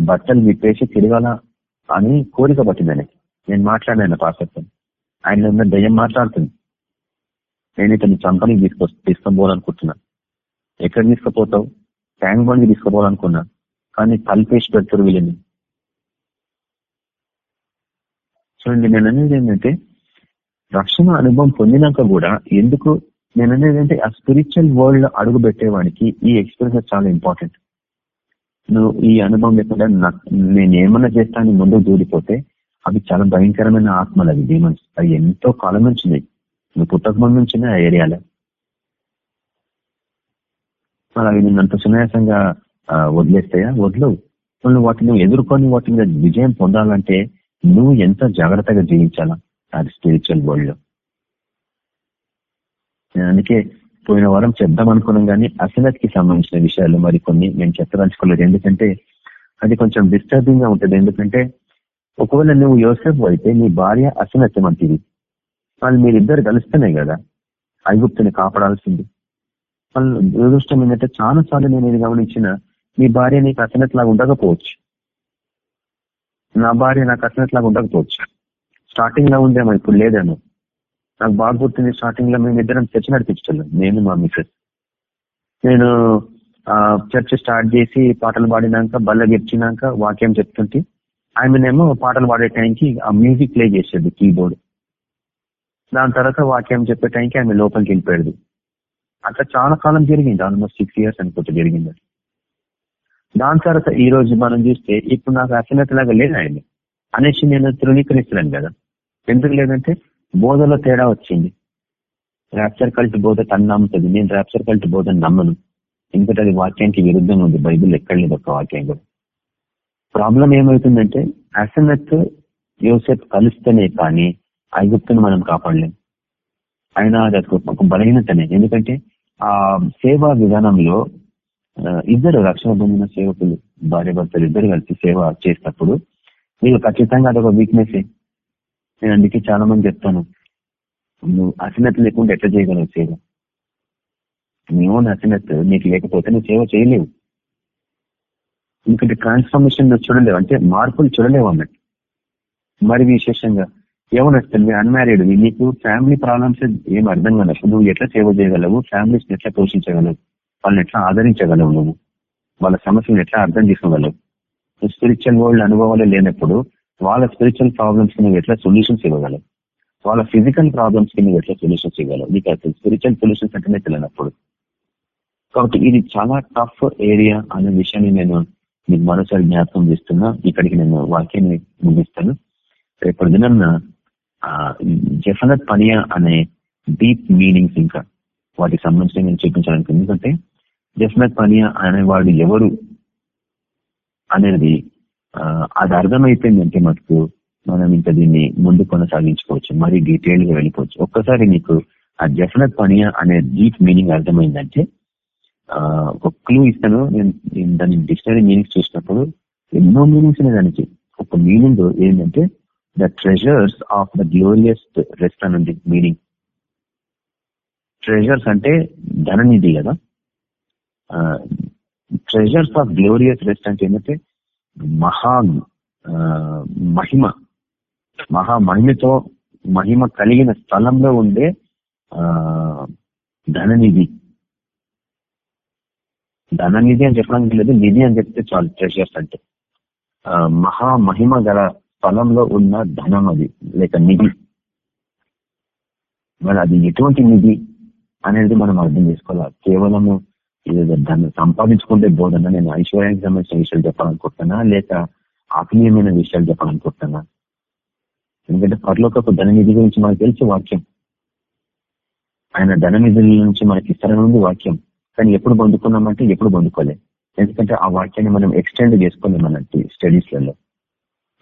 బట్టలు విప్పేసి తిరగాల అని కోరిక పట్టిందని నేను మాట్లాడాను పాస్టర్తో ఆయన ఉన్న దయ్యం మాట్లాడుతుంది. నేను ఇతని చంపని తీసుకొ తీసుకొని ఎక్కడ తీసుకుపోతావు? ట్యాంక్ బండ్కి తీసుకుపోవాలనుకున్నా. కానీ తలపేసి పెడతారు వీళ్ళని. చూడండి నేను అనేది ఏంటంటే రక్షణ అనుభవం పొందినాక కూడా ఎందుకు నేను అనేది ఏంటంటే ఆ స్పిరిచువల్ వరల్డ్లో అడుగు పెట్టేవాడికి ఈ ఎక్స్పీరియన్స్ చాలా ఇంపార్టెంట్ నువ్వు ఈ అనుభవం లేకుండా నేను ఏమన్నా చేస్తాను ముందుకు దూరిపోతే అవి చాలా భయంకరమైన ఆత్మలు అవి డీమన్స్ అవి ఎంతో కాలం నుంచి ఉన్నాయి. నువ్వు పుట్టక ముందు నుంచి ఆ ఏరియాలో. మరి అవి నిన్ను అంత సునాయాసంగా వదిలేస్తాయా? వదలవు. నువ్వు వాటిని ఎదుర్కొని వాటి మీద విజయం పొందాలంటే నువ్వు ఎంత జాగ్రత్తగా జీవించాలా? అది స్పిరిచువల్ వరల్డ్లో. అందుకే పోయిన వారం చెప్దాం అనుకున్నాం కానీ అసలకి సంబంధించిన విషయాలు మరి కొన్ని నేను చెప్పదలుచుకోలేదు. ఎందుకంటే అది కొంచెం డిస్టర్బింగ్గా ఉంటుంది. ఎందుకంటే ఒకవేళ నువ్వు యోసేపు అయితే నీ భార్య అసలత్యం అంటివి వాళ్ళు మీరిద్దరు కలిస్తేనే కదా. ఐగుప్తుని కాపాడాల్సింది. వాళ్ళు దురదృష్టం ఏంటంటే చాలా సార్లు నేను ఇది గమనించిన మీ భార్య నీకు అసనట్లాగా ఉండకపోవచ్చు. నా భార్య నాకు అసనట్లాగా ఉండకపోవచ్చు. స్టార్టింగ్లో ఉందేమో ఇప్పుడు లేదేమో. నాకు బాగా గుర్తుంది స్టార్టింగ్లో మేము ఇద్దరం చర్చ నడిపించలేదు నేను మా మిసెస్ నేను చర్చ్ స్టార్ట్ చేసి పాటలు పాడినాక బల్ల గెలిచినాక వాక్యం చెప్తుంటే ఆమెనేమో పాటలు పాడే టైంకి ఆ మ్యూజిక్ ప్లే చేసేది కీబోర్డ్. దాని తర్వాత వాక్యం చెప్పే టైంకి ఆమె లోపలికి వెళ్ళిపోయేది అట్లా చాలా కాలం జరిగింది. ఆల్మోస్ట్ సిక్స్ ఇయర్స్ అనుకుంటే జరిగింది. దాని తర్వాత ఈ రోజు మనం చూస్తే ఇప్పుడు నాకు అసలత లాగా లేదు ఆయన. అనేసి నేను ధృవీకరిస్తున్నాను కదా. ఎందుకు లేదంటే బోధలో తేడా వచ్చింది. ర్యాప్చర్ కల్ట్ బోధ తను నమ్ముతుంది. నేను ర్యాప్చర్ కల్ట్ బోధను నమ్మను. ఎందుకంటే అది వాక్యానికి విరుద్ధంగా ఉంది. బైబిల్ ఎక్కడ లేదు ఒక వాక్యం కూడా. ప్రాబ్లం ఏమవుతుందంటే అసనత్ యోసెఫ్ కలుస్తేనే కానీ ఐగుప్తును మనం కాపాడలేం. ఆయన అది ఒక బలహీనతనే. ఎందుకంటే ఆ సేవా విధానంలో ఇద్దరు రక్షణ పొందిన సేవకులు భార్య భర్తలు ఇద్దరు కలిసి సేవ చేసినప్పుడు మీకు ఖచ్చితంగా అదొక వీక్నెస్ నేను అందుకే చాలా మంది చెప్తాను నువ్వు అసినత లేకుండా ఎట్లా చేయగలవు సేవ? నీవు ఓన్ నీకు లేకపోతే నువ్వు సేవ చేయలేవు. ఎందుకంటే ట్రాన్స్ఫర్మేషన్ నువ్వు చూడలేవు. అంటే మార్పులు చూడలేవు అన్నట్టు. మరి విశేషంగా ఏమనొస్తుంది? అన్మ్యారీడ్. నీకు ఫ్యామిలీ ప్రాబ్లమ్స్ ఏం అర్థం కాదు. నువ్వు ఎట్లా సేవ చేయగలవు? ఫ్యామిలీస్ ఎట్లా పోషించగలవు? వాళ్ళని ఎట్లా ఆదరించగలవు నువ్వు? వాళ్ళ సమస్యలను ఎట్లా అర్థం చేసుకోగలవు? స్పిరిచువల్ వరల్డ్ అనుభవాలు లేనప్పుడు వాళ్ళ స్పిరిచువల్ ప్రాబ్లమ్స్కి నువ్వు ఎట్లా సొల్యూషన్స్ ఇవ్వగలవు? వాళ్ళ ఫిజికల్ ప్రాబ్లమ్స్కి నువ్వు ఎట్లా సొల్యూషన్స్ ఇవ్వగలవు? నీకు అసలు స్పిరిచువల్ సొల్యూషన్స్ అంటేనే తెలియనప్పుడు. కాబట్టి ఇది చాలా టఫ్ ఏరియా అనే విషయాన్ని నేను మీకు మరోసారి జ్ఞాపకం చేస్తున్నా. ఇక్కడికి నేను వాక్యాన్ని ముగిస్తాను. రేపటి దినం జఫనత్ పనియా అనే డీప్ మీనింగ్స్ ఇంకా వాటికి సంబంధించి నేను చూపించడానికి. ఎందుకంటే జఫనత్ పనియా అనేవాడు ఎవరు అనేది అది అర్థమైపోయిందంటే మటుకు మనం ఇంకా దీన్ని ముందు కొనసాగించుకోవచ్చు మరీ డీటెయిల్గా వెళ్ళిపోవచ్చు. ఒక్కసారి నీకు ఆ జఫనత్ పనియా అనే డీప్ మీనింగ్ అర్థమైందంటే ఒక క్లూ ఇస్తాను. నేను దాని డిక్షనరీ మీనింగ్స్ చూసినప్పుడు ఎన్నో మీనింగ్స్ ఉన్నాయి దానికి. ఒక మీనింగ్ ఏంటంటే the treasures of the glorious rest అని మీనింగ్ ట్రెజర్స్ అంటే ధననిధి కదా? ట్రెజర్స్ ఆఫ్ గ్లోరియస్ రెస్ట్ అంటే ఏంటంటే మహా మహిమ. మహా మహిమతో మహిమ కలిగిన స్థలంలో ఉండే ధననిధి. ధననిధి అని చెప్పడానికి లేదు నిధి అని చెప్తే చాలు ట్రెజర్స్ అంటే. మహా మహిమ గల స్థలంలో ఉన్న ధనం అది లేక నిధి. మరి అది ఎటువంటి నిధి అనేది మనం అర్థం చేసుకోవాలి? కేవలము దాన్ని సంపాదించుకుంటే బోధన నేను ఐశ్వర్యానికి సంబంధించిన విషయాలు చెప్పాలనుకుంటున్నా లేక ఆత్మీయమైన విషయాలు చెప్పాలనుకుంటున్నా? ఎందుకంటే పర్లోకపు ధననిధి గురించి మనకు తెలిసి వాక్యం. ఆయన ధననిధుల నుంచి మనకి ఇస్తారని ఉంది వాక్యం. కానీ ఎప్పుడు పొందుకున్నామంటే ఎప్పుడు పొందుకోలే. ఎందుకంటే ఆ వాక్యాన్ని మనం ఎక్స్టెండ్ చేసుకోలేం మన స్టడీస్లలో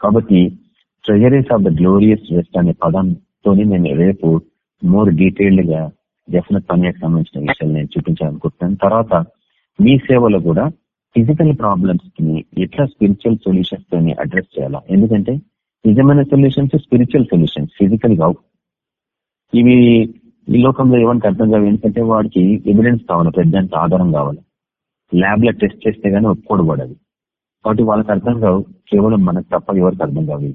కాబట్టి treasuries of the glorious west అనే పదంతో నేను రేపు మోర్ డీటెయిల్డ్గా డెఫినెట్ పనికి సంబంధించిన విషయాలు నేను చూపించాలనుకుంటున్నాను. తర్వాత మీ సేవలో కూడా ఫిజికల్ ప్రాబ్లమ్స్ని ఎట్లా స్పిరిచువల్ సొల్యూషన్స్ తోని అడ్రస్ చేయాలా? ఎందుకంటే నిజమైన సొల్యూషన్స్ స్పిరిచువల్ సొల్యూషన్స్ ఫిజికల్ కావు. ఇవి ఈ లోకంలో ఏమంటే అర్థం కావు ఎందుకంటే వాడికి ఎవిడెన్స్ కావాలి పెద్ద ఆధారం కావాలి. ల్యాబ్లో టెస్ట్ చేస్తే గానీ ఒప్పుకోడబడదు కాబట్టి వాళ్ళకి అర్థం కావు కేవలం మనకు తప్ప ఎవరికి అర్థం కావు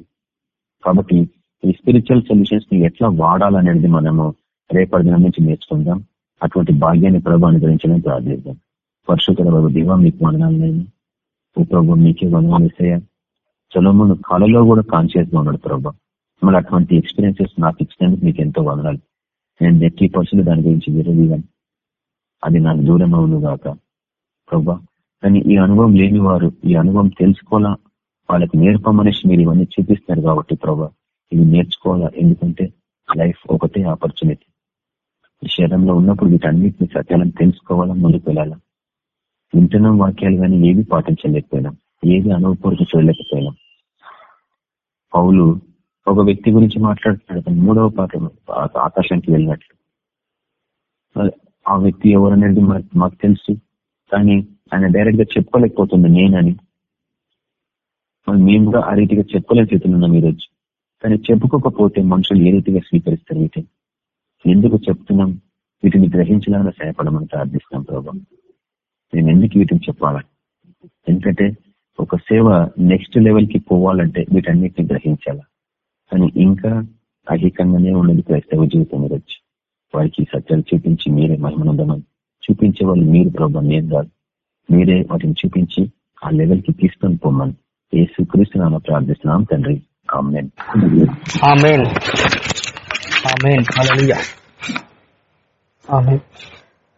కాబట్టి ఈ స్పిరిచువల్ సొల్యూషన్స్ని ఎట్లా వాడాలనేది మనము రేపటి దినం నుంచి నేర్చుకుందాం. అటువంటి భాగ్యాన్ని ప్రభు అనుగ్రహించడం ప్రార్థిద్దాం. పరశుకర బాబు దివా మీకు వందనాలు ఓ ప్రభు మీకే వందనాలు ఇస్తాయా చలోమును కళలో కూడా కాన్షియస్గా ఉన్నాడు ప్రభా. మళ్ళీ అటువంటి ఎక్స్పీరియన్సెస్ నాకు ఇచ్చినందుకు మీకు ఎంతో వందనాలు. నేను నెట్టి పర్సెంట్ దాని గురించి విరవీగాను అది నాకు దూరం అవును ప్రభా కానీ ఈ అనుభవం లేని వారు ఈ అనుభవం తెలుసుకోవాలా? వాళ్ళకి నేర్పమనేసి మీరు ఇవన్నీ చూపిస్తారు కాబట్టి ప్రభా ఇవి నేర్చుకోవాలా? ఎందుకంటే లైఫ్ ఒకటే ఆపర్చునిటీ. ఈ శరీరంలో ఉన్నప్పుడు వీటన్నిటిని సత్యాలను తెలుసుకోవాలా? ముందుకు వెళ్ళాలా? వింటున్నాం వాక్యాలు కానీ ఏవి పాటించలేకపోయినాం? ఏది అనుభవపూర్వకం చూడలేకపోయినాం? పౌలు ఒక వ్యక్తి గురించి మాట్లాడుతున్నాడు. మూడవ పాట ఆకాశానికి వెళ్ళినట్లు. ఆ వ్యక్తి ఎవరనేది మాకు తెలుసు. కానీ ఆయన డైరెక్ట్గా చెప్పుకోలేకపోతుంది నేనని మేము కూడా ఆ రీతిగా చెప్పుకోలేని స్థితిలో ఉన్నాం ఈరోజు కానీ చెప్పుకోకపోతే మనుషులు ఏ రీతిగా స్వీకరిస్తారు వీటిని? ఎందుకు చెప్తున్నాం? వీటిని గ్రహించాలని సహాయపడమని ప్రార్థిస్తున్నాం ప్రభావం నేను ఎందుకు వీటిని చెప్పాలా? ఎందుకంటే ఒక సేవ నెక్స్ట్ లెవెల్కి పోవాలంటే వీటన్నిటిని గ్రహించాలా? కానీ ఇంకా అధికంగానే ఉన్నది క్రైస్తవ జీవితం ఈరోజు వారికి సత్యాలు చూపించి మీరే మహిమనందమని చూపించే వాళ్ళు మీరు ప్రభావం నేను కాదు. మీరే వాటిని చూపించి ఆ లెవెల్కి తీసుకొని పోమని ఏ సుక్రీస్తు నామ ప్రార్థిస్తున్నాం తండ్రి.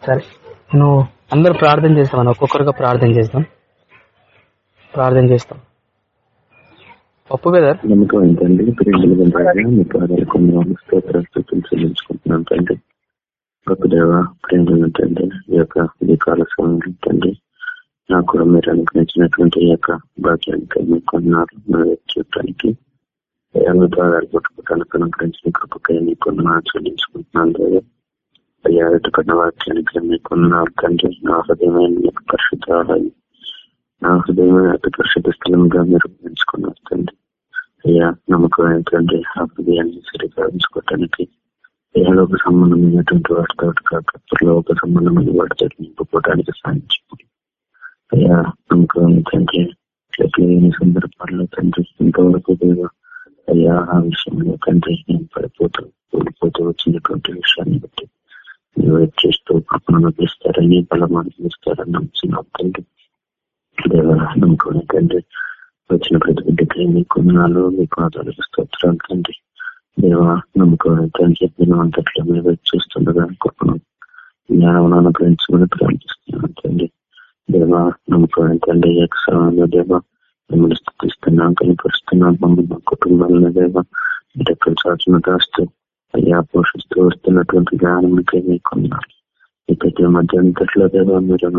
సరే నువ్వు అందరు ప్రార్థన చేస్తామని ఒక్కొక్కరుగా ప్రార్థన చేస్తాం. ప్రార్థన చేస్తాం. ఒప్పు కదా? నమ్మకం ఏంటండి? స్తోత్రాలు చెల్లించుకుంటున్నాం తండ్రి. గొప్ప దేవ ప్రేమ తండ్రి ఈ యొక్క ఈ కాల సమయంలో తండ్రి నాకు కూడా మీరు అనుగ్రహించినటువంటి ఈ యొక్క భాగ్యానికి మీకు కొన్నారు చూడటానికి ద్వారా కొట్టుకుంటానికి అనుగ్రహించిన కృపకై మీకు చెల్లించుకుంటున్నాను లేదా అయ్యా ఎటుకున్న వాక్యానికి మీకున్నారు తండ్రి. నా హృదయమైన మీకు పరిశుద్ధ నా హృదయమైన అతి పరిశుద్ధ స్థలంగా మీరు ఎంచుకున్నారు తండ్రి. అయ్యా నమ్మకం ఏంటంటే ఆ హృదయాన్ని సరిగా ఉంచుకోవటానికి ఏలోక సంబంధమైనటువంటి వాటితో కాక లోక సంబంధమైన వాటితో నింపుకోవడానికి సాధించుకోండి అయ్యా నమ్మకం ఏంటంటే లేని సందర్భాల్లో తండ్రి ఇంతవరకు దేవ అయ్యా ఆ విషయంలో తండ్రి నేను పడిపోతూ కూలిపోతూ వచ్చినటువంటి విషయాన్ని బట్టి మీరు చేస్తూ కృపణను ఇస్తారని బలమాన్ని ఇస్తారని నమ్ముతున్నాం తండ్రి. దేవ నమ్మకం ఏంటంటే వచ్చిన ప్రతి బిడ్డకి మీ కొందనాలు మీ పాదాలకు స్తోత్రాలు తండ్రి. తండ్రి అంతట్లో మీద చూస్తుండగా కృపను జ్ఞానం అనుగ్రహించమని ప్రార్థిస్తున్నాను తండ్రి. దేవ నమ్మకం తండ్రి సమయంలో దేవ మిమ్మల్ని స్థుతిస్తున్నాం కనిపరుస్తున్నాం మమ్మల్ని మా కుటుంబాలను దేవ ఎక్కడ చాచిన దాస్తూ అయ్యా పోషిస్తూ వస్తున్నటువంటి జ్ఞానం మీకు కొన్నాను ఈ ప్రతి మధ్య అంతట్లో దేవ మీరు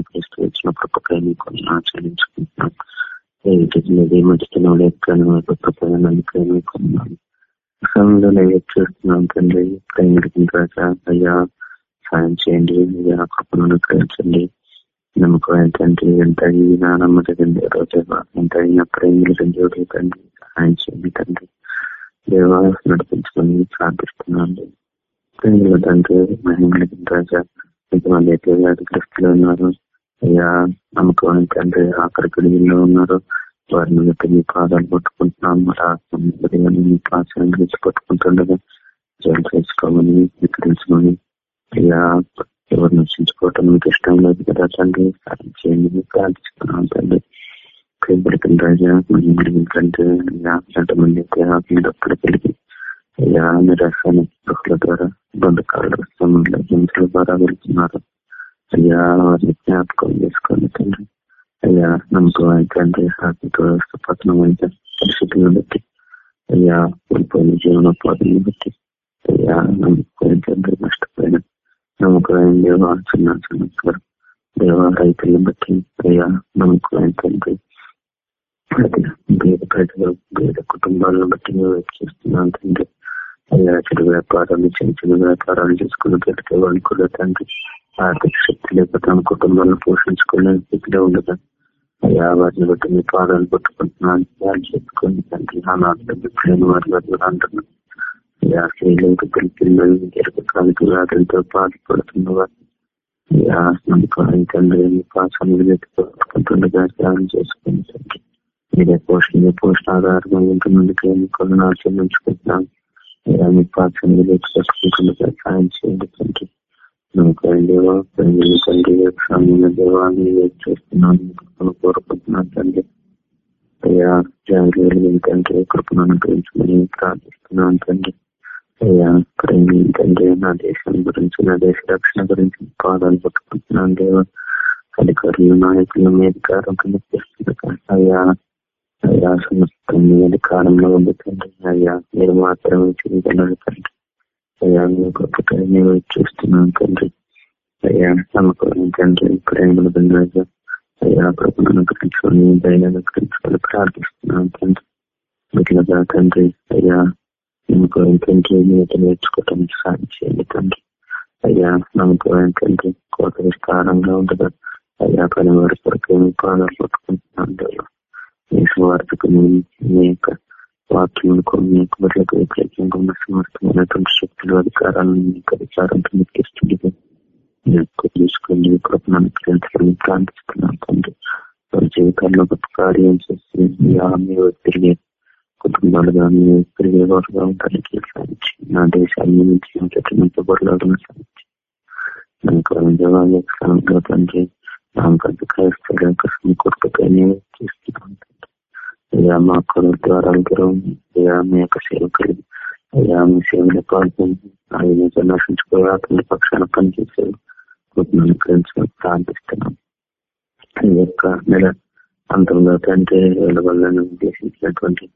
ఎంత అయినా చేసుకుని కూడా తండ్రి ఆర్థిక శక్తి లేకపోతే తమ కుటుంబాలను పోషించుకోలేని స్థితిలో ఉండదు అయ్యా వారిని బట్టి మీ పాదాలు పట్టుకుంటున్నాను వాళ్ళు చెప్పుకొని తండ్రి అనాథ బిడ్డలేని వారి కూడా అంటున్నాను. అయ్యా స్త్రీలకు పిల్లలు దీర్ఘకాలిక వ్యాధులతో బాధపడుతున్న వారు అయ్యా నమ్మకం తండ్రి మీ పాసాలు పట్టుకుంటుండగా ధ్యానం చేసుకుని తండ్రి మీరే పోషణ పోషణ ఆధారంగా ఉంటున్నందుకే మీ కొలను ఆచరించుకుంటున్నాను మీ పాసాన్ని లేకపోతుండగా సాయం చేయండి తండ్రి నమ్మకం దేవా తండ్రి సమయంలో దేవాన్ని చేస్తున్నాను కోరుకుంటున్నాను తండ్రి అయ్యా జాగ్రత్తలు తండ్రి కృపను అనుగ్రహించమని ప్రార్థిస్తున్నాను తండ్రి అయ్యా ప్రేమి తండ్రి నా దేశం గురించి నా దేశ రక్షణ గురించి పాదాలు పట్టుకుంటున్నాను దేవ అధికారులు నాయకులు మీ అధికారం కనిపిస్తుంది అయ్యా అయ్యా సమస్తం మీ అధికారంలో ఉంది తండ్రి అయ్యా మీరు మాత్రమే చేయగలరు తండ్రి అయ్యా మీ గొప్ప మేము చూస్తున్నాం తండ్రి అయ్యా నమ్మకం తండ్రి ప్రేమలు అయ్యా అయ్యా ప్రభుత్వం అనుగ్రహించుకొని దయను అనుగ్రహించుకొని ప్రార్థిస్తున్నాం తండ్రి ఇట్లాగా తండ్రి అయ్యా నమ్మకం తండ్రి మీతో నేర్చుకోవటానికి సాయం చేయండి తండ్రి అయ్యా నమ్మకం తండ్రి కోట విస్తారంగా ఉంటుంది అయ్యా పని వారి కొరకు పాదాలు పట్టుకుంటున్నాను మీ స్వార్థకు మీ యొక్క వ్యతిరేకంగా ఉన్న శక్తులు అధికారాలను మీకు అధికారంతో మీకు తండ్రి వారి జీవితాల్లో గొప్ప కార్యం చేసి ఆమె తిరిగే కుటుంబాలు కానీ తిరిగే వారుగా ఉండడానికి సాధించి నా దేశాన్ని నుంచి చెట్టు సాధించి నాకు తండ్రి క్రైస్తవుల యొక్క కొరకైనా చేస్తున్నాను అయ్యా మా కొడుకు ద్వారాల అయ్యా మీ యొక్క సేవకులు అయ్యా మీ సేవలు పాల్గొని ఆయన నశించుకోవాలి పక్షాన పనిచేసే అనుగ్రహించడం ప్రార్థిస్తున్నాం ఈ యొక్క నెల అంతంలో తండ్రి వీళ్ళ వల్ల ఉద్దేశించినటువంటి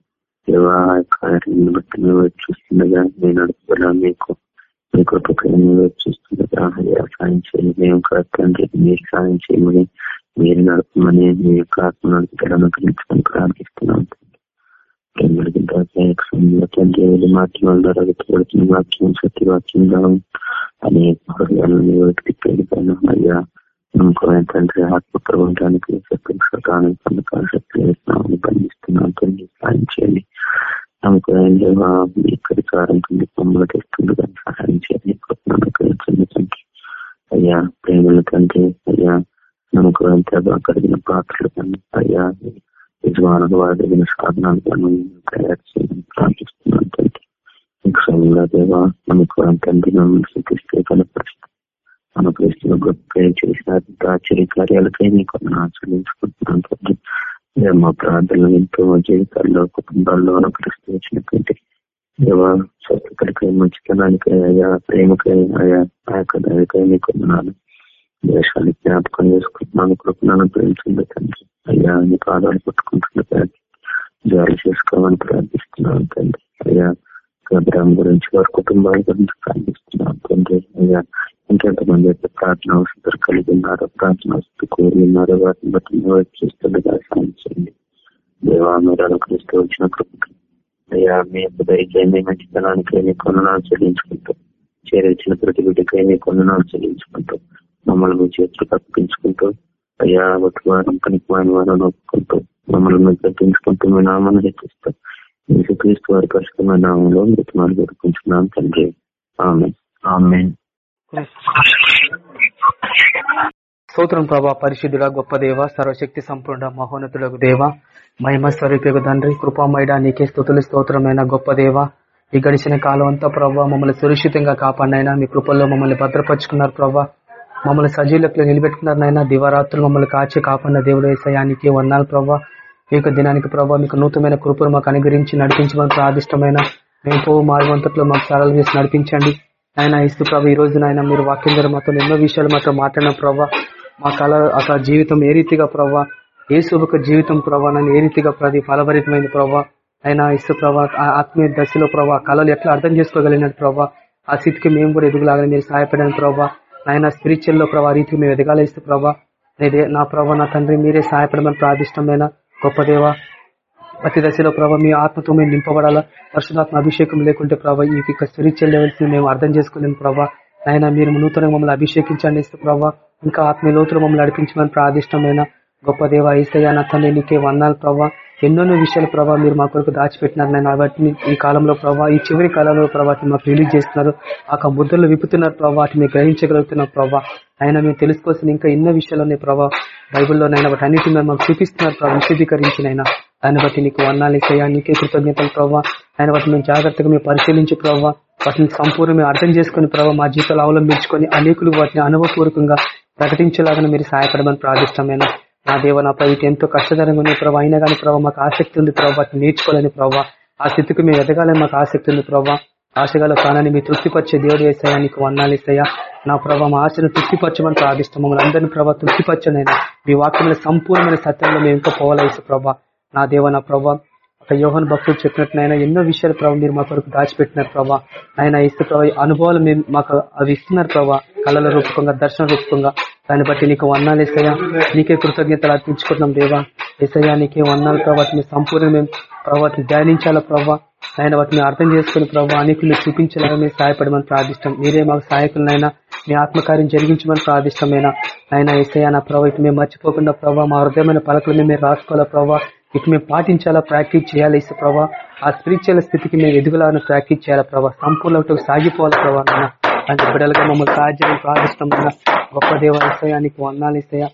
దేవా కార్యాలను బట్టి మేము చూస్తుండగా మీ నడుపుదల మీకు మీ కృపకై చూస్తుండగా అయ్యా సాయం చేయండి మీ యొక్క తండ్రి మీరు సాయం చేయమని మీరు నడపమని మీ యొక్క ఆత్మ నడుపుదలను అనుగ్రహించమని ప్రార్థిస్తున్నాం తండ్రి మాధ్యమాల ద్వారా వ్యక్తపడుతున్న వాక్యం ద్వారా అనేక హృదయాలను వ్యక్తిపైన అయ్యా నమ్మకమైన తండ్రి ఆత్మ ప్రబంధానికి శక్తికి పొందకాల శక్తి వేస్తున్నామని బంధిస్తున్నాం తండ్రి సాయం చేయండి ఇక్కడ కారం కింద కారంతో తెస్తుంది కానీ సహాయం చేయాలి తండ్రి అయ్యా ప్రేమల కంటే అయ్యా నమ్మకం కలిగిన పాత్రలు కానీ అయ్యా యజమానులు వాడిన సాధనాలు కానీ తయారు చేయడం ప్రార్థిస్తున్నాను తండ్రి. ఇంకా దేవా నమ్మకం తండ్రి మమ్మల్ని శిక్షిస్తే కనపరుస్తాం మన క్రీస్తులు గొప్ప చేసిన ఆశ్చర్య కార్యాలకై మీకు ఆచరించుకుంటున్నాను తండ్రి. మా ప్రార్థనలు ఎంతో జీవితాల్లో కుటుంబాల్లో అనుకరిస్తూ వచ్చినటువంటి దేవ స్వస్థతలకై మంచితనానికై అయ్యా ప్రేమకై అయ్యా ఆ యొక్క దయకై నీకు ఉన్నాను. దేశాన్ని జ్ఞాపకం చేసుకుంటున్నాను కృపణను ప్రేమించింది తండ్రి. అయ్యా నీ పాదాలు పట్టుకుంటున్న తండ్రి. జాలి చేసుకోమని ప్రార్థిస్తున్నాను తండ్రి. అయ్యా అబ్రాహం గురించి వారి కుటుంబాల గురించి ప్రార్థిస్తున్నాను తండ్రి. అయ్యా ఇంకెంతమంది అయితే ప్రార్థన అవసరం కలిగి ఉన్నారో ప్రార్థన అవసరం కోరి ఉన్నారో వాటిని బట్టి చేస్తుండగా సాధించండి. దేవా మీరు అనుకరిస్తూ వచ్చిన కృపకి అయ్యా మీ యొక్క దయచేయండి మంచితనానికి మీ కొననాలు చెల్లించుకుంటూ చేరించిన ప్రతి బిడ్డకై మీ కొననాలు చెల్లించుకుంటూ మమ్మల్ని మీ చేతులు అర్పించుకుంటూ అయ్యా ఒకటి వారం పనికి వారి వారం ఒప్పుకుంటూ మమ్మల్ని మీరు తగ్గించుకుంటూ మీ నామాన్ని హెచ్చిస్తూ క్రీస్తు వారి కష్టమైన నామంలో మృతమాలు జరుపుకుంటున్నాం తండ్రి. ఆమె ఆమె స్తోత్రం ప్రభా పరిశుద్ధుడ గొప్ప దేవ సర్వశక్తి సంపూర్ణ మహోన్నతులకు దేవ మహిమ స్వరూపకు తండ్రి కృపామయడా నీకే స్థుతులు స్తోత్రమైన గొప్ప దేవ. ఈ గడిచిన కాలం అంతా ప్రభావ మమ్మల్ని సురక్షితంగా కాపాడినైనా మీ కృపల్లో మమ్మల్ని భద్రపరుచుకున్నారు ప్రభా. మమ్మల్ని సజీలకు నిలబెట్టుకున్నారు నాయన దివరాత్రులు మమ్మల్ని కాచి కాపాడిన దేవుడు వేసయానికి వన్నాలు ప్రభా. ఈ యొక్క దినానికి ప్రభావ మీకు నూతనమైన కృపను మాకు అనుగ్రహించి నడిపించమని ప్రాదిష్టమైన మేము పో మార్గవంతట్లో మాకు సరళ చేసి నడిపించండి. ఆయన ఇస్తు ప్రభావ ఈ రోజు నాయన మీరు వాక్యం ద్వారా మాతో ఎన్నో విషయాలు మాతో మాట్లాడిన ప్రభావ మా కళ ఒక జీవితం ఏ రీతిగా ప్రవ్వా? ఏసు ఒక జీవితం ప్రభా నన్ను ఏ రీతిగా ప్రతి ఫలభరితమైన ప్రభావ ఆయన ఇసు ప్రభా ఆత్మీయ దశలో ప్రభా కళలు ఎట్లా అర్థం చేసుకోగలిగినట్టు ప్రభా ఆ స్థితికి మేము కూడా ఎదుగులాగని మీరు సహాయపడిన ప్రభా ఆయన స్పిరిచువల్లో ప్రభా రీతికి మేము ఎదగాలి ఇస్తూ ప్రభావ నా ప్రభా నా తండ్రి మీరే సహాయపడమని ప్రాదిష్టమైన గొప్ప దేవ. ప్రతి దశలో ప్రభా మీ ఆత్మతో మేము నింపబడాలా? పరిశుధాత్మ అభిషేకం లేకుంటే ప్రభా ఈ యొక్క స్పిరిచువల్ లెవెల్స్ మేము అర్థం చేసుకోలేము ప్రభా ఆయన మీరు నూతనంగా మమ్మల్ని అభిషేకించండి ఇస్తూ ప్రభా ఇంకా ఆత్మీయ లోతులు మమ్మల్ని నడిపించమని ప్రాదిష్టమైన గొప్ప దేవ ఈసయ్య నా తండ్రి నీకే వందాలు ప్రభావ ఎన్నెన్నో విషయాల ప్రభావ మీరు మా కొరకు దాచిపెట్టినారు. నేను వాటిని ఈ కాలంలో ప్రభావ ఈ చివరి కాలంలో ప్రభావం మాకు రిలీజ్ చేస్తున్నారు. ఆ ముద్రలు విప్పుతున్నారు ప్రభావ వాటిని గ్రహించగలుగుతున్నారు ప్రభావ ఆయన మేము తెలుసుకోవాల్సిన ఇంకా ఎన్నో విషయాలు ఉన్నాయి ప్రభావ బైబుల్లోనైనా వాటి అన్నిటి మాకు చూపిస్తున్నారు ప్రభావ విశదీకరించినైనా దాన్ని బట్టి నీకు వర్ణాలు ఇస్తాయా నీకే కృతజ్ఞతలు ప్రభావ ఆయన వాటిని మేము జాగ్రత్తగా మేము పరిశీలించి ప్రభావ వాటిని సంపూర్ణ మేము అర్థం చేసుకుని ప్రభావ మా జీవితాలు అవలంబించుకొని అనేకులు వాటిని అనుభవపూర్వకంగా ప్రకటించేలాగా మీరు సహాయపడమని ప్రార్థిష్టమైన నా దేవ నా ప్రభు ఎంతో కష్టతరంగా ఉంది ప్రభావ అయినా కానీ ప్రభావ మాకు ఆసక్తి ఉంది ప్రభావ వాటిని నేర్చుకోవాలని ప్రభావ ఆ స్థితికి మేము ఎదగాలని మాకు ఆసక్తి ఉంది ప్రభావ ఆశగల ప్రాణాన్ని మీ తృప్తిపరిచే దేవుడు వేసాయా నీకు వర్ణాలు ఇస్తాయా నా ప్రభావ మా ఆశను తృప్తిపరచమని ప్రార్థిస్తాం మమ్మల్ని అందరినీ ప్రభావ తృప్తిపరచనైనా మీ వాక్యంలో సంపూర్ణమైన సత్యంలో మేము ఇంకా పోవాలేసు ప్రభావ నా దేవ నా ప్రభావ యోహన్ భక్తులు చెప్పినట్టునైనా ఎన్నో విషయాలు ప్రభావ మీరు మా కొరకు దాచిపెట్టినారు ప్రభా. ఆయన ఇస్తే ప్రభావ అనుభవాలు మేము మాకు అవి ఇస్తున్నారు ప్రభావ కళల రూపకంగా దర్శన రూపకంగా. దాన్ని బట్టి నీకు వన్నాలు వేసాయా నీకే కృతజ్ఞతలు అర్పించుకుంటున్నాం దేవా. వేసయ్యా నీకే వన్నాలు ప్రభావ సంపూర్ణ మేము ప్రభావం ధ్యానించాలా ప్రభావ ఆయన వాటిని అర్థం చేసుకుని ప్రభావ అనేకులు చూపించాలని సహాయపడమని ప్రార్థిస్తాం మీరే మాకు సహాయకులనైనా మీ ఆత్మకార్యం జరిగించమని ప్రార్థిష్టమైన ఆయన ఎస్ఐ నా ప్రభావ ఇటు మేము మర్చిపోకుండా ప్రభావ మా హృదయమైన పలకలు మేము రాసుకోవాలా ప్రభావ ఇటు మేము పాటించాలా ప్రాక్టీస్ చేయాలి ఇస్తే ప్రభావ ఆ స్పిరిచువల్ స్థితికి మేము ఎదుగులాలను ప్రాక్టీస్ చేయాలా ప్రభావ సంపూర్ణ సాగిపోవాలి ప్రభావ అంటే బిడ్డలుగా మమ్మల్ని సాధ్యం ప్రార్థిస్తాం గొప్ప దేవాలయానికి వందాలు ఇస్తాయా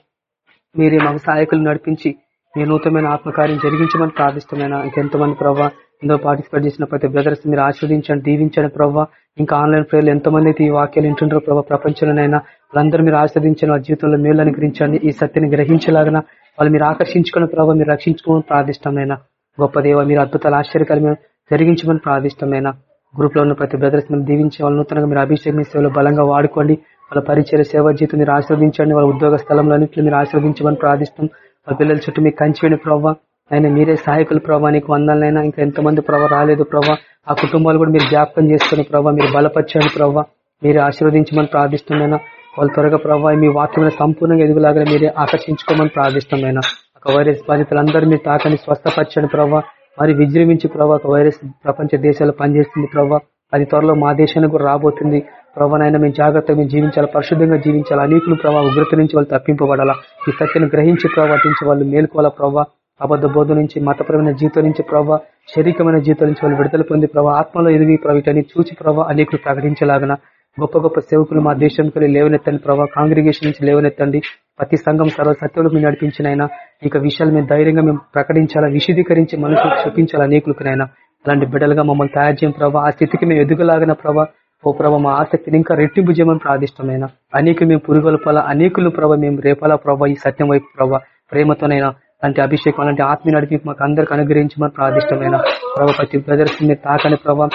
మీరే మాకు సహాయకులు నడిపించి మీ నూతనమైన ఆత్మకార్యం జరిగించమని ప్రార్థిష్టమైన ఇంకెంతమంది ప్రభావ ఇందులో పార్టిసిపేట్ చేసిన ప్రతి బ్రదర్స్ మీరు ఆస్వాదించండి దీవించండి ప్రభావ ఇంకా ఆన్లైన్ ప్రేయర్లు ఎంతమంది అయితే ఈ వాక్యాలు వింటుంటారో ప్రభావ ప్రపంచంలోనైనా వాళ్ళందరూ మీరు ఆస్వాదించండి వాళ్ళ జీవితంలో మేలు అనుగ్రహించండి ఈ సత్యని గ్రహించలాగిన వాళ్ళు మీరు ఆకర్షించుకున్న ప్రభావ మీరు రక్షించుకోమని ప్రార్థిష్టమైన గొప్ప దేవ మీరు అద్భుతాలు ఆశ్చర్యకరమైన జరిగించమని ప్రార్థిష్టమైన గ్రూప్లో ఉన్న ప్రతి బ్రదర్స్ మీరు దీవించే వాళ్ళ నూతనంగా మీరు అభిషేకం సేవలో బలంగా వాడుకోండి. వాళ్ళ పరిచయ సేవ జీతం మీరు ఆశ్రవదించండి. వాళ్ళ ఉద్యోగ స్థలంలో అన్నింటిలో మీరు ఆశ్రవదించమని ప్రార్థిస్తాం మా పిల్లల చుట్టూ మీకు కంచివేయండి ప్రభావ ఆయన మీరే సహాయకులు ప్రభావ నీకు వందాలైనా ఇంకా ఎంతమంది ప్రభావ రాలేదు ప్రభావ ఆ కుటుంబాలు కూడా మీరు జ్ఞాపకం చేసుకుని ప్రభావ మీరు బలపరచండి ప్రభావ మీరు ఆశీర్వదించమని ప్రార్థిస్తున్నాయినా వాళ్ళు త్వరగా ప్రభావ మీ వాక్యమైన సంపూర్ణంగా ఎదుగులాగా మీరే ఆకర్షించుకోమని ప్రార్థిస్తున్నాయినా ఒక వైరస్ బాధితులందరూ మీరు తాకని స్వస్థపరచండి ప్రభావ మరి విజృంభించి ప్రభావ ఒక వైరస్ ప్రపంచ దేశాల్లో పనిచేస్తుంది ప్రభావ అది త్వరలో మా దేశానికి కూడా రాబోతుంది. ప్రభావనైనా మేము జాగ్రత్తగా మేము జీవించాలి పరిశుద్ధంగా జీవించాలి అనేకులు ప్రభావ ఉగ్రత నుంచి వాళ్ళు తప్పింపబడాలా ఈ సత్యను గ్రహించి ప్రవర్తించి వాళ్ళు మేలుకోవాలా ప్రభావ అబద్ధ బోధ నుంచి మతపరమైన జీవితం నుంచి ప్రభావ శరీరమైన జీవితం నుంచి వాళ్ళు విడుదల పొంది ప్రభావ ఆత్మలో ఎదిగి ప్రభావ చూచి ప్రభావ అనేకులు ప్రకటించలాగన. గొప్ప గొప్ప సేవకులు మా దేశంకి లేవనెత్తండి ప్రభావ కాంగ్రిగేషన్ నుంచి లేవనెత్తండి. ప్రతి సంఘం సర్వ సత్యంలో మీరు నడిపించిన అయినా ఇక విషయాలు మేము ధైర్యంగా మేము ప్రకటించాలా విశదీకరించి మనుషులకు చూపించాలా అనేకులకునైనా. అలాంటి బిడ్డలుగా మమ్మల్ని తయారు చేయం ప్రభావ ఆ స్థితికి మేము ఎదుగులాగిన ప్రభావ ఓ ప్రభ మా ఆసక్తిని ఇంకా రెట్టింపు చేయమని ప్రార్థిష్టమైన అనేక మేము పురుగొల్పాల అనేకులు ప్రభావ మేము రేపాల ప్రభావ ఈ సత్యం వైపు ప్రభావ ప్రేమతోనైనా అలాంటి అభిషేకం అలాంటి ఆత్మీయ నడిపి మాకు అందరికి అనుగ్రహించమని ప్రార్థిష్టమైన ప్రభావ ప్రతి బ్రదర్స్ మీరు తాకని ప్రభావ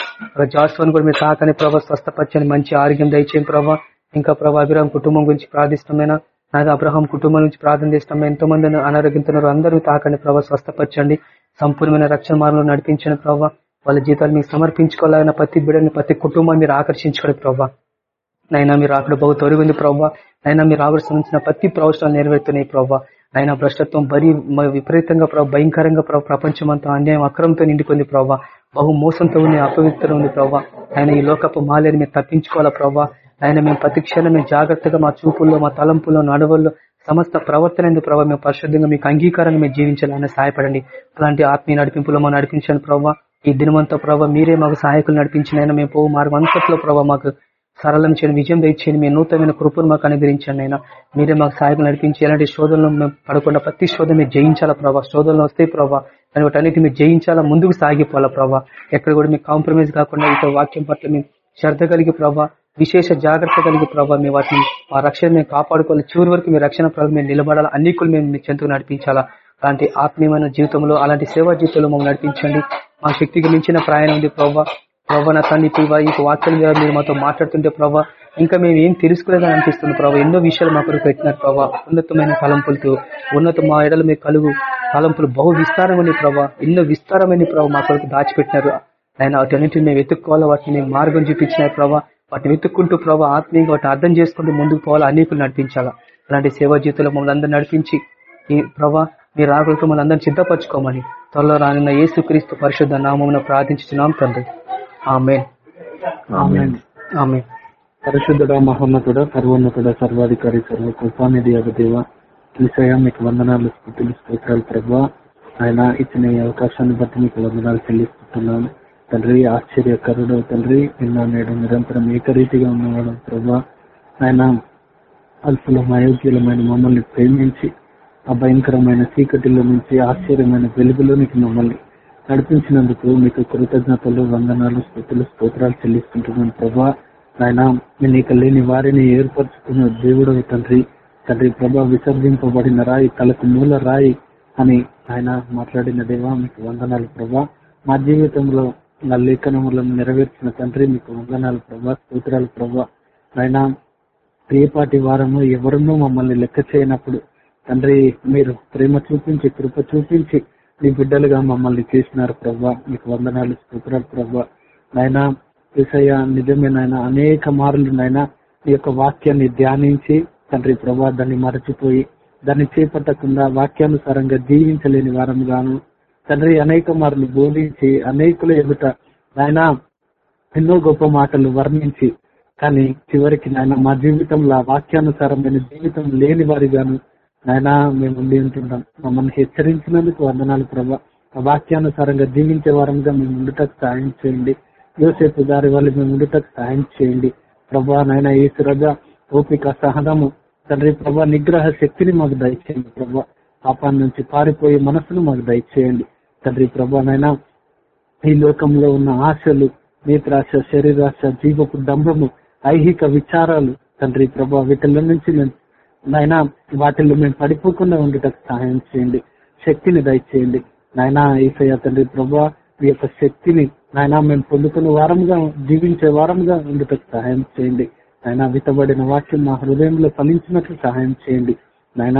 జాస్వాన్ కూడా మీరు తాకని ప్రభావ స్వస్థపచ్చని మంచి ఆరోగ్యం దయచేయం ప్రభావ ఇంకా ప్రభా అభిరామ్ కుటుంబం గురించి ప్రార్థిష్టమైన నాకు అబ్రహం కుటుంబం నుంచి ప్రార్థన చేస్తాం. ఎంతో మంది అనారోగ్యంతో అందరూ తాకండి ప్రభావ స్వస్థపరచండి. సంపూర్ణమైన రక్షణ మార్గంలో నడిపించండి ప్రభావ వాళ్ళ జీతాలు మీకు సమర్పించుకోవాలన్న ప్రతి బిడ్డని ప్రతి కుటుంబాన్ని మీరు ఆకర్షించుకోండి ప్రభావ నైనా మీరు అక్కడ బహు తొలగింది ప్రభావ నైనా మీరు ఆవిడ సంబంధించిన ప్రతి ప్రవచనాలు నెరవేరుతున్నాయి ప్రభావ నైనా భ్రష్టత్వం బరి విపరీతంగా ప్రభావ భయంకరంగా ప్రభు ప్రపంచం అంతా అన్యాయం అక్రమంతో నిండిపోయింది ప్రభావ బహు మోసంతో ఉంది అపవిత్రం ఉంది ప్రభావ ఆయన ఈ లోకపు మాలేని మీరు తప్పించుకోవాలా ప్రభావ ఆయన మేము ప్రతిక్షణం మేము జాగ్రత్తగా మా చూపుల్లో మా తలంపుల్లో నడవల్లో సమస్త ప్రవర్తన ఎందుకు ప్రభావ మేము పరిశుద్ధంగా మీకు అంగీకారంగా మేము జీవించాలని సహాయపడండి. అలాంటి ఆత్మీయ నడిపింపులో మా నడిపించండి ప్రభావ ఈ దినమంతా ప్రభావ మీరే మాకు సహాయకులు నడిపించిన మేము పోవు మార్గం అంతట్లో ప్రభావ మాకు సరళం చేయని విజయం తెచ్చేయండి మీ నూతనమైన కృపను మాకు అనుగ్రహించండి అయినా మీరే మాకు సహాయకులు నడిపించి ఎలాంటి శోధనలు మేము పడకుండా ప్రతి శోధన మీరు జయించాలా ప్రభావ శోధనలు వస్తే ప్రభావ దాని వాటన్నిటి మీరు జయించాలా? ముందుకు సాగిపోవాలా ప్రభావ ఎక్కడ కూడా మీకు కాంప్రమైజ్ కాకుండా ఇక వాక్యం పట్ల మేము శ్రద్ధ కలిగి ప్రభావ విశేష జాగ్రత్త కలిగి ప్రభావ మేము వాటిని మా రక్షణ మేము కాపాడుకోవాలి. చివరి వరకు మీ రక్షణ ప్రభావం మేము నిలబడాలా? అన్నికులు మేము మీ చెంతకు నడిపించాలా? అలాంటి ఆత్మీయమైన జీవితంలో అలాంటి సేవా జీవితంలో మమ్మల్ని నడిపించండి. మా శక్తికి మించిన ప్రయాణం ఉంది ప్రభావ ప్రభావ నా తల్లి ఈ వాక్యం ద్వారా మీరు మాతో మాట్లాడుతుంటే ప్రభావ ఇంకా మేము ఏం తెలుసుకోలేదని అనిపిస్తుంది ప్రభావ ఎన్నో విషయాలు మా కొరకు పెట్టినారు ప్రభావ ఉన్నతమైన తలంపులతో ఉన్నత మా ఎడల మీ కలుగు తలంపులు బహు విస్తారమైన ప్రభావ ఎన్నో విస్తారమైన ప్రభావ మా కొరకు దాచిపెట్టినారు. ఆయన వాటన్నింటిని మేము వెతుక్కోవాలి వాటిని మేము మార్గం చూపించినారు ప్రభావ వాటిని వెతుక్కుంటూ ప్రభావ ఆత్మీయంగా వాటిని అర్థం చేసుకుంటూ ముందుకు పోవాలి అనేకులు నడిపించాలా. అలాంటి సేవా జీవితంలో మమ్మల్ని అందరూ నడిపించి ఈ ప్రభా మీ రాగులతో మమ్మల్ని అందరినీ సిద్ధపరచుకోమని త్వరలో రానున్న యేసుక్రీస్తు పరిశుద్ధ నామం ప్రార్థించున్నాం తండ్రి. ఆమె ఆమె పరిశుద్ధుడ మహోన్నతుడ సర్వోన్నతుడ సర్వాధికారి సర్వ కృపానిధి దేవ విషయ మీకు వందనాలు స్థుతులు స్తోత్రాలు ప్రభా. ఆయన ఇచ్చిన ఈ అవకాశాన్ని బట్టి మీకు వందనాలు చెల్లిస్తున్నాను. తండ్రి ఆశ్చర్యకరుడు తండ్రి నిన్న నేడు నిరంతరం ఏకరీతిగా ఉన్నవాడు ప్రభా. ఆయన అల్పులం అయోగ్యులమైన మమ్మల్ని ప్రేమించి ఆ భయంకరమైన చీకటిలో నుంచి ఆశ్చర్యమైన వెలుగులోనికి మమ్మల్ని నడిపించినందుకు మీకు కృతజ్ఞతలు వందనాలు స్థుతులు స్తోత్రాలు చెల్లిస్తుంటున్నాను ప్రభా. ఆయన నీకు లేని వారిని ఏర్పరచుకున్న దేవుడు తండ్రి. తండ్రి ప్రభా విసర్జింపబడిన రాయి తలకు మూల రాయి అని ఆయన మాట్లాడిన దేవా మీకు వందనాలు ప్రభా. మా జీవితంలో నా లేఖనములను నెరవేర్చిన తండ్రి మీకు వందనాలు ప్రభా స్తోత్రాలు ప్రభా. ఆయన రేపాటి వారము ఎవరినో మమ్మల్ని లెక్క చేయనప్పుడు తండ్రి మీరు ప్రేమ చూపించి కృప చూపించి మీ బిడ్డలుగా మమ్మల్ని చేసినారు ప్రభా మీకు వందనాలు స్తోత్రాలు ప్రభా నాయన ఏసయ్య నిజమే నాయన అనేక మార్లు నాయన ఈ యొక్క వాక్యాన్ని ధ్యానించి తండ్రి ప్రభా దాన్ని మరచిపోయి దాన్ని చేపట్టకుండా వాక్యానుసారంగా జీవించలేని వారంగాను తండ్రి అనేక మార్లు బోధించి అనేకుల ఎదుట నాయన ఎన్నో గొప్ప మాటలు వర్ణించి కానీ చివరికి నాయన మా జీవితంలో వాక్యానుసారమైన జీవితం లేని వారిగాను ఆయన మేము ఉండి ఉంటుంటాం. మమ్మల్ని హెచ్చరించినందుకు వందనాలు. ప్రభా వాక్యానుసారంగా జీవించే వారంగా మేము ఉండుటకు సాయం చేయండి. యోసేపు దారి వాళ్ళు మేము ఉండుటకు సాయం చేయండి. ప్రభా నాయన ఈశ్వరగా ఓపిక సహనము తండ్రి ప్రభా నిగ్రహ శక్తిని మాకు దయచేయండి. ప్రభా పాపాన్ని నుంచి పారిపోయే మనసును మాకు దయచేయండి. తండ్రి ప్రభా నాయన ఈ లోకంలో ఉన్న ఆశలు నేత్రాశ శరీరాశ జీవపు దంభము ఐహిక విచారాలు తండ్రి ప్రభా వీటిలో నుంచి మేము నాయన వాటిల్లో మేము పడిపోకుండా ఉండటకు సహాయం చేయండి. శక్తిని దయచేయండి. నాయన ఈసయ తండ్రి ప్రభా మీ యొక్క శక్తిని నాయన మేము పొందుకున్న వారంగా జీవించే వారంగా ఉండటకు సహాయం చేయండి. నాయన వితబడిన వాక్యం మా హృదయంలో ఫలించినట్లు సహాయం చేయండి. నాయన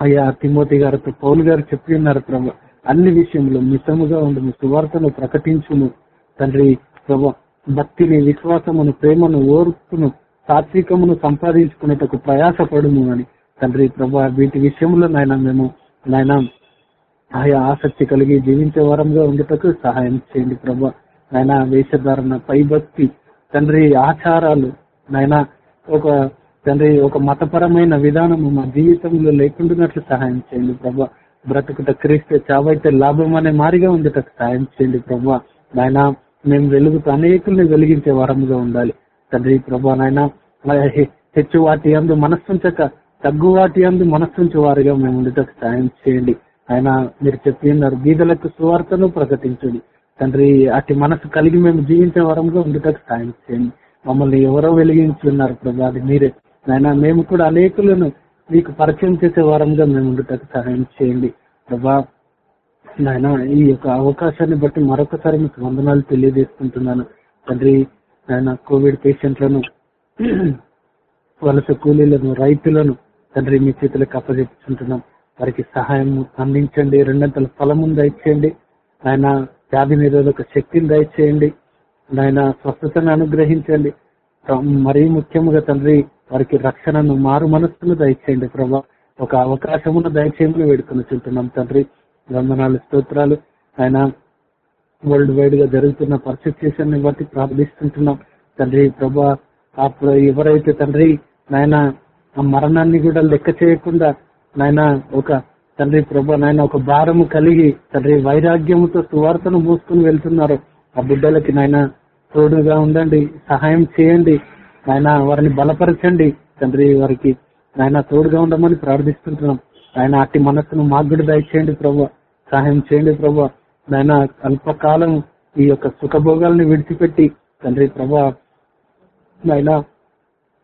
అయ్యా తిమోతి గారితో పౌలు గారు చెప్పి ఉన్నారు ప్రభా అన్ని విషయంలో మితముగా ఉండము సువార్తను ప్రకటించును తండ్రి ప్రభా భక్తిని విశ్వాసమును ప్రేమను ఓర్పును సాత్వికమును సంపాదించుకునేటకు ప్రయాసపడుము అని. తండ్రి ప్రభా వీటి విషయంలో నాయన మేము నాయన ఆయా ఆసక్తి కలిగి జీవించే వారంగా ఉండటకు సహాయం చేయండి ప్రభా. నాయన వేషధారణ పైభక్తి తండ్రి ఆచారాలు నాయన ఒక తండ్రి ఒక మతపరమైన విధానము మా జీవితంలో లేకుండానట్లు సహాయం చేయండి ప్రభా. బ్రతుకుట క్రీస్తే చావైతే లాభం అనే మారిగా ఉండేటట్టు సహాయం చేయండి ప్రభా. నాయన మేము వెలుగుతూ అనేకుల్ని వెలిగించే వారంగా ఉండాలి. తండ్రి ప్రభా నాయన హెచ్చు వాటి అందు మనస్సుంచక తగ్గు వాటి అందు మనస్సుంచే వారిగా మేము ఉండటకు సాయం చేయండి. ఆయన మీరు చెప్పినారు గీదలకు సువార్తను ప్రకటించండి. తండ్రి అటు మనసు కలిగి మేము జీవించే వరంగా ఉండటకు సాయం చేయండి. మమ్మల్ని ఎవరో వెలిగించున్నారు ప్రభా అది మీరే. నాయన మేము కూడా అనేకులను మీకు పరిచయం చేసే వారంగా మేము ఉండటకు సహాయం చేయండి. ప్రభా నాయన ఈ యొక్క అవకాశాన్ని బట్టి మరొకసారి మీకు వందనాలు తెలియజేసుకుంటున్నాను. తండ్రి ఆయన కోవిడ్ పేషెంట్లను వలస కూలీలను రైతులను తండ్రి మీ చేతులకు అప్పజెప్పుకుంటున్నాం వారికి సహాయం అందించండి రెండంతల ఫలము దయచేయండి. ఆయన వ్యాధి నిరోధక శక్తిని దయచేయండి. ఆయన స్వస్థతను అనుగ్రహించండి. మరీ ముఖ్యంగా తండ్రి వారికి రక్షణను మారు మనస్సును దయచేయండి ప్రభా. ఒక అవకాశమును దయచేయమని వేడుకొని చుంటున్నాం తండ్రి. వందనాలు స్తోత్రాలు. ఆయన వరల్డ్ వైడ్గా జరుగుతున్న పర్సిక్యూషన్ని బట్టి ప్రార్థిస్తుంటున్నాం. తండ్రి ప్రభా అప్పుడు ఎవరైతే తండ్రి నాయన ఆ మరణాన్ని కూడా లెక్క చేయకుండా నాయన ఒక తండ్రి ప్రభా నాయన ఒక భారము కలిగి తండ్రి వైరాగ్యముతో సువార్తను మూసుకుని వెళ్తున్నారు. ఆ బిడ్డలకి నాయన తోడుగా ఉండండి సహాయం చేయండి ఆయన వారిని బలపరచండి. తండ్రి వారికి ఆయన తోడుగా ఉండమని ప్రార్థిస్తుంటున్నాం. ఆయన అట్టి మనస్సును మాగ్గుడు దయచేయండి ప్రభు సహాయం చేయండి ప్రభు. నాయన అల్పకాలం ఈ యొక్క సుఖభోగాలను విడిచిపెట్టి తండ్రి ప్రభా నాయన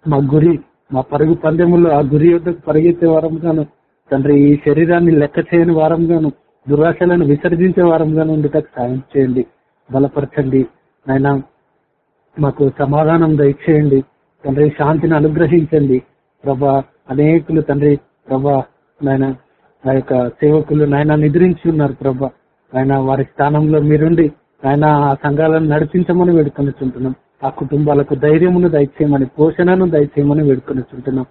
మా గురి మా పరుగు పందెములో ఆ గురి యొద్దకు పరిగెత్తే వారంగాను తండ్రి ఈ శరీరాన్ని లెక్క చేయని వారంగాను దురాశలను విసర్జించే వారంగాను గాను సాయం చేయండి బలపరచండి. నాయన మాకు సమాధానం దయచేయండి తండ్రి శాంతిని అనుగ్రహించండి. ప్రభా అనేకులు తండ్రి ప్రభా నాయన ఆ యొక్క సేవకులు నాయన నిద్రించి ఉన్నారు ప్రభా. ఆయన వారి స్థానంలో మీరుండి ఆయన ఆ సంఘాలను నడిపించమని వేడుకొనిచుంటున్నాం. ఆ కుటుంబాలకు ధైర్యమును దయచేయమని పోషణను దయచేయమని వేడుకొనిచుంటున్నాం.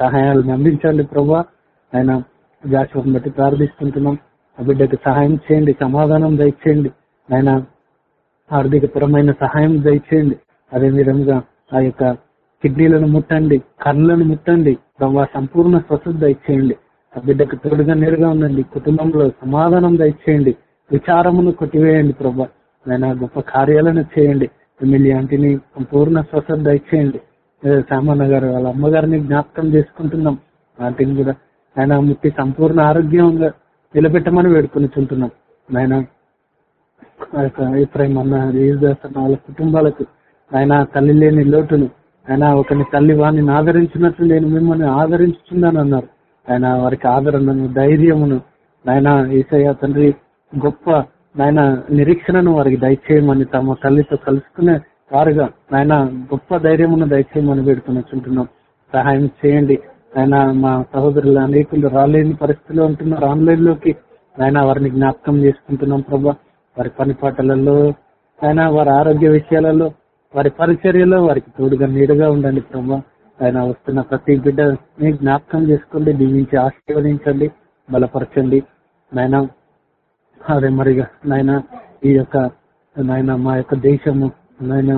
సహాయాలను అందించండి ప్రభా. ఆయన జాషువని బట్టి ప్రార్థిస్తుంటున్నాం. ఆ బిడ్డకు సహాయం చేయండి సమాధానం దయచేయండి. ఆయన ఆర్థికపరమైన సహాయం దయచేయండి. అదే విధంగా ఆ యొక్క కిడ్నీలను ముట్టండి కళ్ళను ముట్టండి. ప్రభా సంపూర్ణ స్వస్థత దయచేయండి. ఆ బిడ్డకు తోడుగా నేరుగా ఉండండి. కుటుంబంలో సమాధానం దయచేయండి. విచారమును కొట్టివేయండి ప్రభా. ఆయన గొప్ప కార్యాలను చేయండి. ఎమ్మెల్యే ఆంటీని సంపూర్ణ స్వస్థత దయచేయండి. సామాన్య గారు వాళ్ళ అమ్మగారిని జ్ఞాపకం చేసుకుంటున్నాం. ఆంటీని కూడా ఆయన ముట్టి సంపూర్ణ ఆరోగ్యంగా నిలబెట్టమని వేడుకొని చుంటున్నాం. ఆయన అభిప్రాయం అన్న వాళ్ళ కుటుంబాలకు ఆయన తల్లి లేని లోటును ఆయన ఒకని తల్లి వాణ్ణి ఆదరించినట్లు నేను మిమ్మల్ని ఆదరించుతున్నాను అన్నారు ఆయన వారికి ఆదరణను ధైర్యమును ఆయన ఈసయ తండ్రి గొప్ప ఆయన నిరీక్షణను వారికి దయచేయమని తమ తల్లితో కలుసుకునే వారుగా ఆయన గొప్ప ధైర్యమును దయచేయమని వేడుకొని సహాయం చేయండి. ఆయన మా సహోదరులు అనేకులు రాలేని పరిస్థితిలో ఉంటున్నారు. ఆన్లైన్లోకి ఆయన వారిని జ్ఞాపకం చేసుకుంటున్నాం ప్రభా. వారి పని పాటలలో ఆయన వారి ఆరోగ్య విషయాలలో వారి పరిచర్యలో వారికి తోడుగా నీడుగా ఉండండి ప్రభా. ఆయన వస్తున్న ప్రతి బిడ్డని జ్ఞాపకం చేసుకోండి. దీవించి ఆశీర్వదించండి. బలపరచండి. నాయన అదే మరిగా నాయన ఈ యొక్క నాయన మా యొక్క దేశము నాయన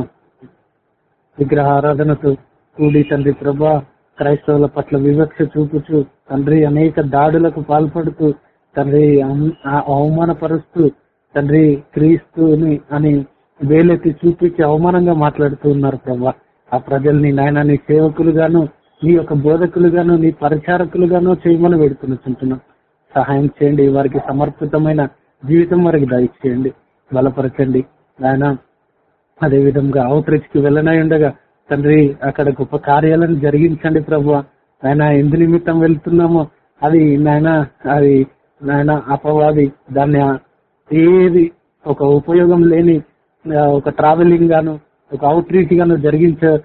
విగ్రహ ఆరాధనతో కూడి తండ్రి ప్రభా క్రైస్తవుల పట్ల వివక్ష చూపుచు తండ్రి అనేక దాడులకు పాల్పడుతూ తండ్రి అవమానపరుస్తూ తండ్రి క్రీస్తుని అని వేలెత్తి చూపించి అవమానంగా మాట్లాడుతూ ఉన్నారు ప్రభా. ఆ ప్రజల్ని నాయన నీ సేవకులుగాను నీ యొక్క బోధకులుగాను నీ పరిచారకులుగాను చేయమని వేడుకునిచుంటున్నాం. సహాయం చేయండి. వారికి సమర్పితమైన జీవితం వరకు దయచేయండి బలపరచండి. ఆయన అదే విధంగా కి వెళ్ళనై ఉండగా తండ్రి అక్కడ గొప్ప కార్యాలను జరిగించండి ప్రభు. ఆయన ఎందు నిమిత్తం వెళ్తున్నామో అది నాయన అది నాయన అపవాది దాన్ని ఏది ఒక ఉపయోగం లేని ఒక ట్రావెలింగ్ గాను ఒక అవుట్రీచ్ గాను జరిగించే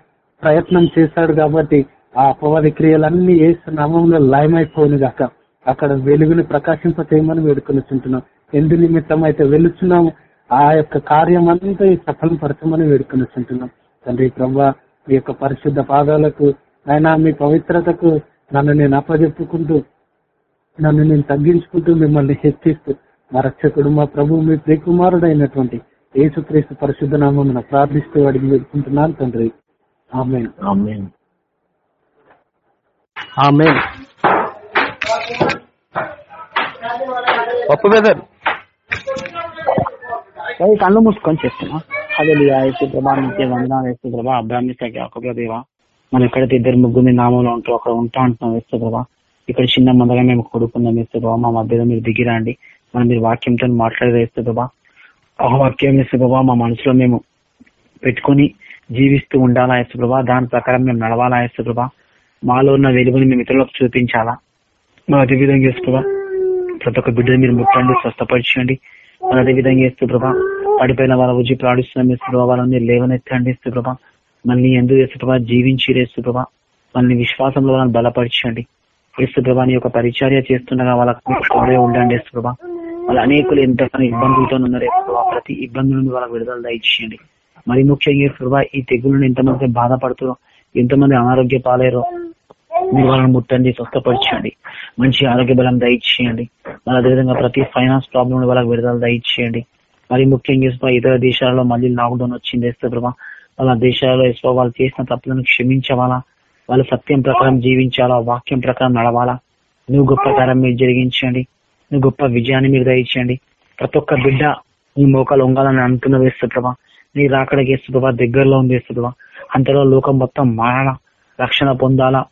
ప్రయత్నం చేశాడు కాబట్టి ఆ అపవాది క్రియలన్నీ ఏ నామంలో లయమైపోయినగాక. అక్కడ వెలుగుని ప్రకాశింప చేయమని వేడుకొనిచుంటున్నాం ఎందు నిమిత్తం అయితే వెళుతున్నాము ఆ యొక్క కార్యం అంతా సఫలం పరచమని వేడుకొనిచుంటున్నాం తండ్రి ప్రభా మీ యొక్క పరిశుద్ధ పాదాలకు ఆయన మీ పవిత్రతకు నన్ను నేను అప్పజెప్పుకుంటూ నన్ను నేను తగ్గించుకుంటూ మిమ్మల్ని హెచ్చిస్తూ మా రక్షకుడు మా ప్రభు మీ ప్రియకుమారుడైనటువంటి యేసుక్రీస్తు పరిశుద్ధ నామం ప్రార్థిస్తూ అడిగి వేడుకుంటున్నాను తండ్రి. ఆమె ఆమె పప్పు బెదర్ కళ్ళు మూసుకొని చేస్తున్నా. అదే యేసు ప్రభా నీకే వందనాలు యేసు ప్రభా అబ్రాహ్మిస్తాకి ఒక మనం ఎక్కడైతే ఇద్దరు ముగ్గురు మీ నామంలో ఉంటూ అక్కడ ఉంటా అంటున్నాం యేసు ప్రభా ఇక్కడ చిన్న మందగా మేము కొడుకున్నాం యేసు ప్రభా మా మధ్యలో మీరు దిగిరండి. మనం మీరు వాక్యంతో మాట్లాడేది యేసు ప్రభా ఆ వాక్యం యేసు ప్రభా మా మనసులో మేము పెట్టుకొని జీవిస్తూ ఉండాలా యేసు ప్రభా దాని ప్రకారం మేము నడవాలా యేసు ప్రభా మాలో ఉన్న వెలుగుని మేము ఇతరులకు చూపించాలా? మా అదే విధంగా ప్రతి ఒక్క బిడ్డ మీరు ముట్టండి స్వస్థపరచండి. మన అదే విధంగా ప్రభా పడిపోయిన వాళ్ళ ఉజ్జి ప్రాణిస్తున్నాం వేస్తుప్రభా వాళ్ళని మీరు లేవనెత్తండి ప్రభా. మళ్ళీ ఎందుకు వేస్తుప్రభా జీవించి రేస్తుప్రభా మళ్ళీ విశ్వాసంలో వాళ్ళని బలపరచండి. ఇస్తూ నీ యొక్క పరిచర్య చేస్తుండగా వాళ్ళకి ఉండండి ఇస్తూ ప్రభా. వాళ్ళ అనేకులు ఎంతగానో ఇబ్బందులతో ఉన్నారు యేసు ప్రతి ఇబ్బంది నుండి వాళ్ళకి విడుదల దయచేయండి. మరి ముఖ్యంగా యేసు ప్రభా ఈ తెగులను ఎంతమంది బాధపడుతురో ఎంతమంది అనారోగ్య పాలేరో మీరు వాళ్ళని ముట్టండి స్వస్థపరచండి. మంచి ఆరోగ్య బలం దయచేయండి. మరి అదేవిధంగా ప్రతి ఫైనాన్స్ ప్రాబ్లం వాళ్ళకి విడుదల దయచేయండి. మరి ముఖ్యంగా ఇతర దేశాలలో మళ్ళీ లాక్డౌన్ వచ్చింది వేస్తే ప్రభా వాళ్ళ దేశాలలో ఇసుక వాళ్ళు చేసిన తప్పులను క్షమించవాలా? వాళ్ళు సత్యం ప్రకారం జీవించాలా? వాక్యం ప్రకారం నడవాలా? నువ్వు గొప్ప కారం మీరు జరిగించండి. నువ్వు గొప్ప విజయాన్ని మీరు దయచేయండి. ప్రతి ఒక్క బిడ్డ నీ మోకాలు ఉంగాలని అనుకున్న వేస్తుప్రభా నీ రాకడకి వేస్తుప్రభా దగ్గరలో ఉంది వేస్తుప్రభా అంతలో లోకం మొత్తం మారాలా? రక్షణ పొందాలా?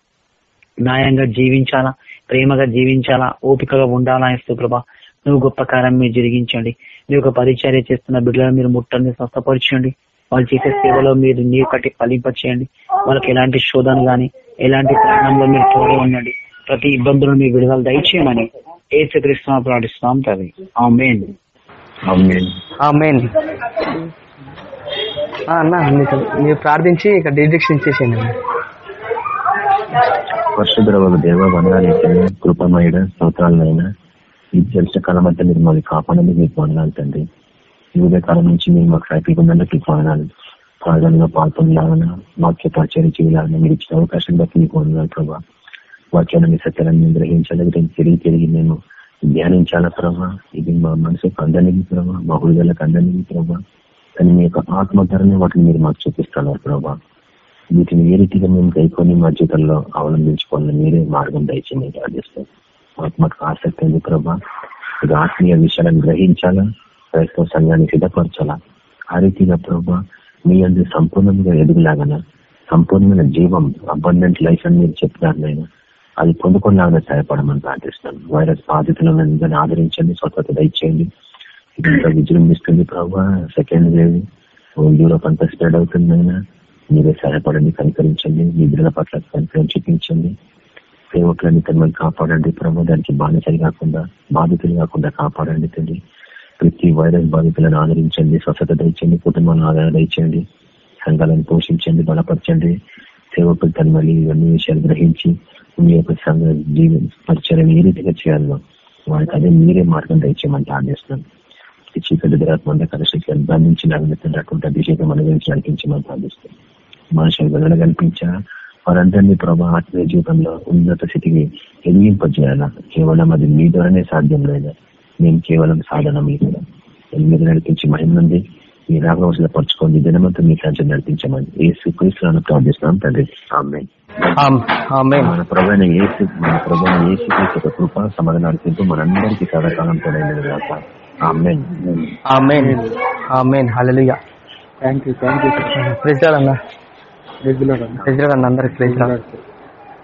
న్యాయంగా జీవించాలా? ప్రేమగా జీవించాలా? ఓపికగా ఉండాలా? ఇస్తూ ప్రభా నువ్వు గొప్ప కార్యం మీరు జరిగించండి. నీ యొక్క పరిచర్య చేస్తున్న బిడ్డలను మీరు ముట్టండి స్వస్థపరచండి వాళ్ళు చేసే సేవలో మీరు నీరు కట్టి ఫలింపచేయండి. వాళ్ళకి ఎలాంటి శోధన గాని ఎలాంటి ప్రయాణంలో మీరు తోడే ఉండండి. ప్రతి ఇబ్బందులను మీరు విడుదల దయచేయమని ఏ చక్రిస్తున్నాం ప్రార్థిస్తున్నాం తది ఆ మెయిన్ అన్న మీరు ప్రార్థించి ఇక డిడిక్షన్ ఇచ్చేసేయండి అన్న. పరిశుద్ధ దేవ వందాలైతే కృపమైన స్తోత్రాలైనా ఈ తెలిసిన కాలం అంతా మీరు మాది కాపాడని మీకు వందనాలు తండ్రి. ఈ కాలం నుంచి మీరు మాకు హ్యాపీగా ఉన్నందుకు మీకు వందనాలు ప్రార్థనలో పాల్పొందాలన్నా వాక్య పరిచయం చేయాలన్నా మీరు ఇచ్చిన అవకాశం బట్టి మీకు వందనాలు ప్రభా. వాక్యాన్ని సత్యాలను మేము గ్రహించాలి దీన్ని తిరిగి తిరిగి మేము ధ్యానించాలా ప్రభా. ఇది మా మనసుకు అందరినీ ప్రభావ మా హృదయాలకు అందరినీ ప్రభావ కానీ మీ యొక్క ఆత్మధరని వాటిని మీరు మాకు చూపిస్తున్నారు ప్రభా. వీటిని ఏ రీతిగా మేము కైకొని మా జీవితంలో అవలంబించుకోవాలని మీరే మార్గం దయచేయండి ప్రార్థిస్తాం. ఆత్మకు ఆసక్తి ఉంది ప్రభా. ఆత్మీయ విషయాలను గ్రహించాలా? క్రైస్తవ సంఘాన్ని సిద్ధపరచాలా? ఆ రీతిగా ప్రభా మీ అందు సంపూర్ణంగా ఎదుగులాగన? సంపూర్ణమైన జీవం అబండెంట్ లైఫ్ అని మీరు చెప్తున్నారు నేను అది పొందుకునేలాగా సహాయపడమని ప్రార్థిస్తాను వైరస్ బాధితులను ఆదరించండి స్వతంత్ర దయచేయండి. ఇది ఇంకా విజృంభిస్తుంది ప్రభావ సెకండ్ వేవ్ యూరోప్ అంతా స్ప్రెడ్ అవుతుందైనా మీరే సహాయపడండి కనికరించండి మీ బిడ్డల పట్ల కనికరం చూపించండి. సేవకులని తనమని కాపాడండి ప్రభు దానికి బానిసలు కాకుండా బాధితులు కాకుండా కాపాడండి తండ్రి ప్రతి వైరస్ బాధితులను ఆదరించండి స్వచ్ఛత దండి కుటుంబాలను ఆదరణ దండి సంఘాలను పోషించండి బలపరచండి. సేవకులు తన మళ్ళీ ఇవన్నీ విషయాలు గ్రహించి మీ యొక్క సంఘ జీవన పరిచయం ఏ రీతిగా చేయాలో వారికి అదే మీరే మార్గం దయచేయమని ప్రార్థిస్తున్నాం. ఈ చీకటి దురాత్మంతా కలశక్తులను బంధించి నగలుతున్నటువంటి అభిషేకం అనుభవించి నడిపించమని ప్రార్థిస్తాం మనుషులు వెళ్ళడం కనిపించా? వారందరినీ ప్రభా ఆత్మీయ జీవితంలో ఉన్నత స్థితికి ఎదిగింపజేయాలా? కేవలం అది మీ ద్వారానే సాధ్యం లేదా? మేము కేవలం సాధన మీ కూడా మీద నడిపించి మహిమ నుండి మీ రాగవసలు పరుచుకోండి దినమంతా మీ కంచె నడిపించమని ఏ సుక్రీస్తులను ప్రార్థిస్తున్నాం తండ్రి. మన ప్రభైన ఏసు మన ప్రభైన ఏసు యొక్క కృప సమాధానం నడిపింపు మనందరికీ సదాకాలం తోడైనది కాక amen. Amen. Amen. Hallelujah. Thank you thank you president అన్న రెగ్యులర్ అన్న ప్రెసిడెంట్ అన్న అందరికి రెగ్యులర్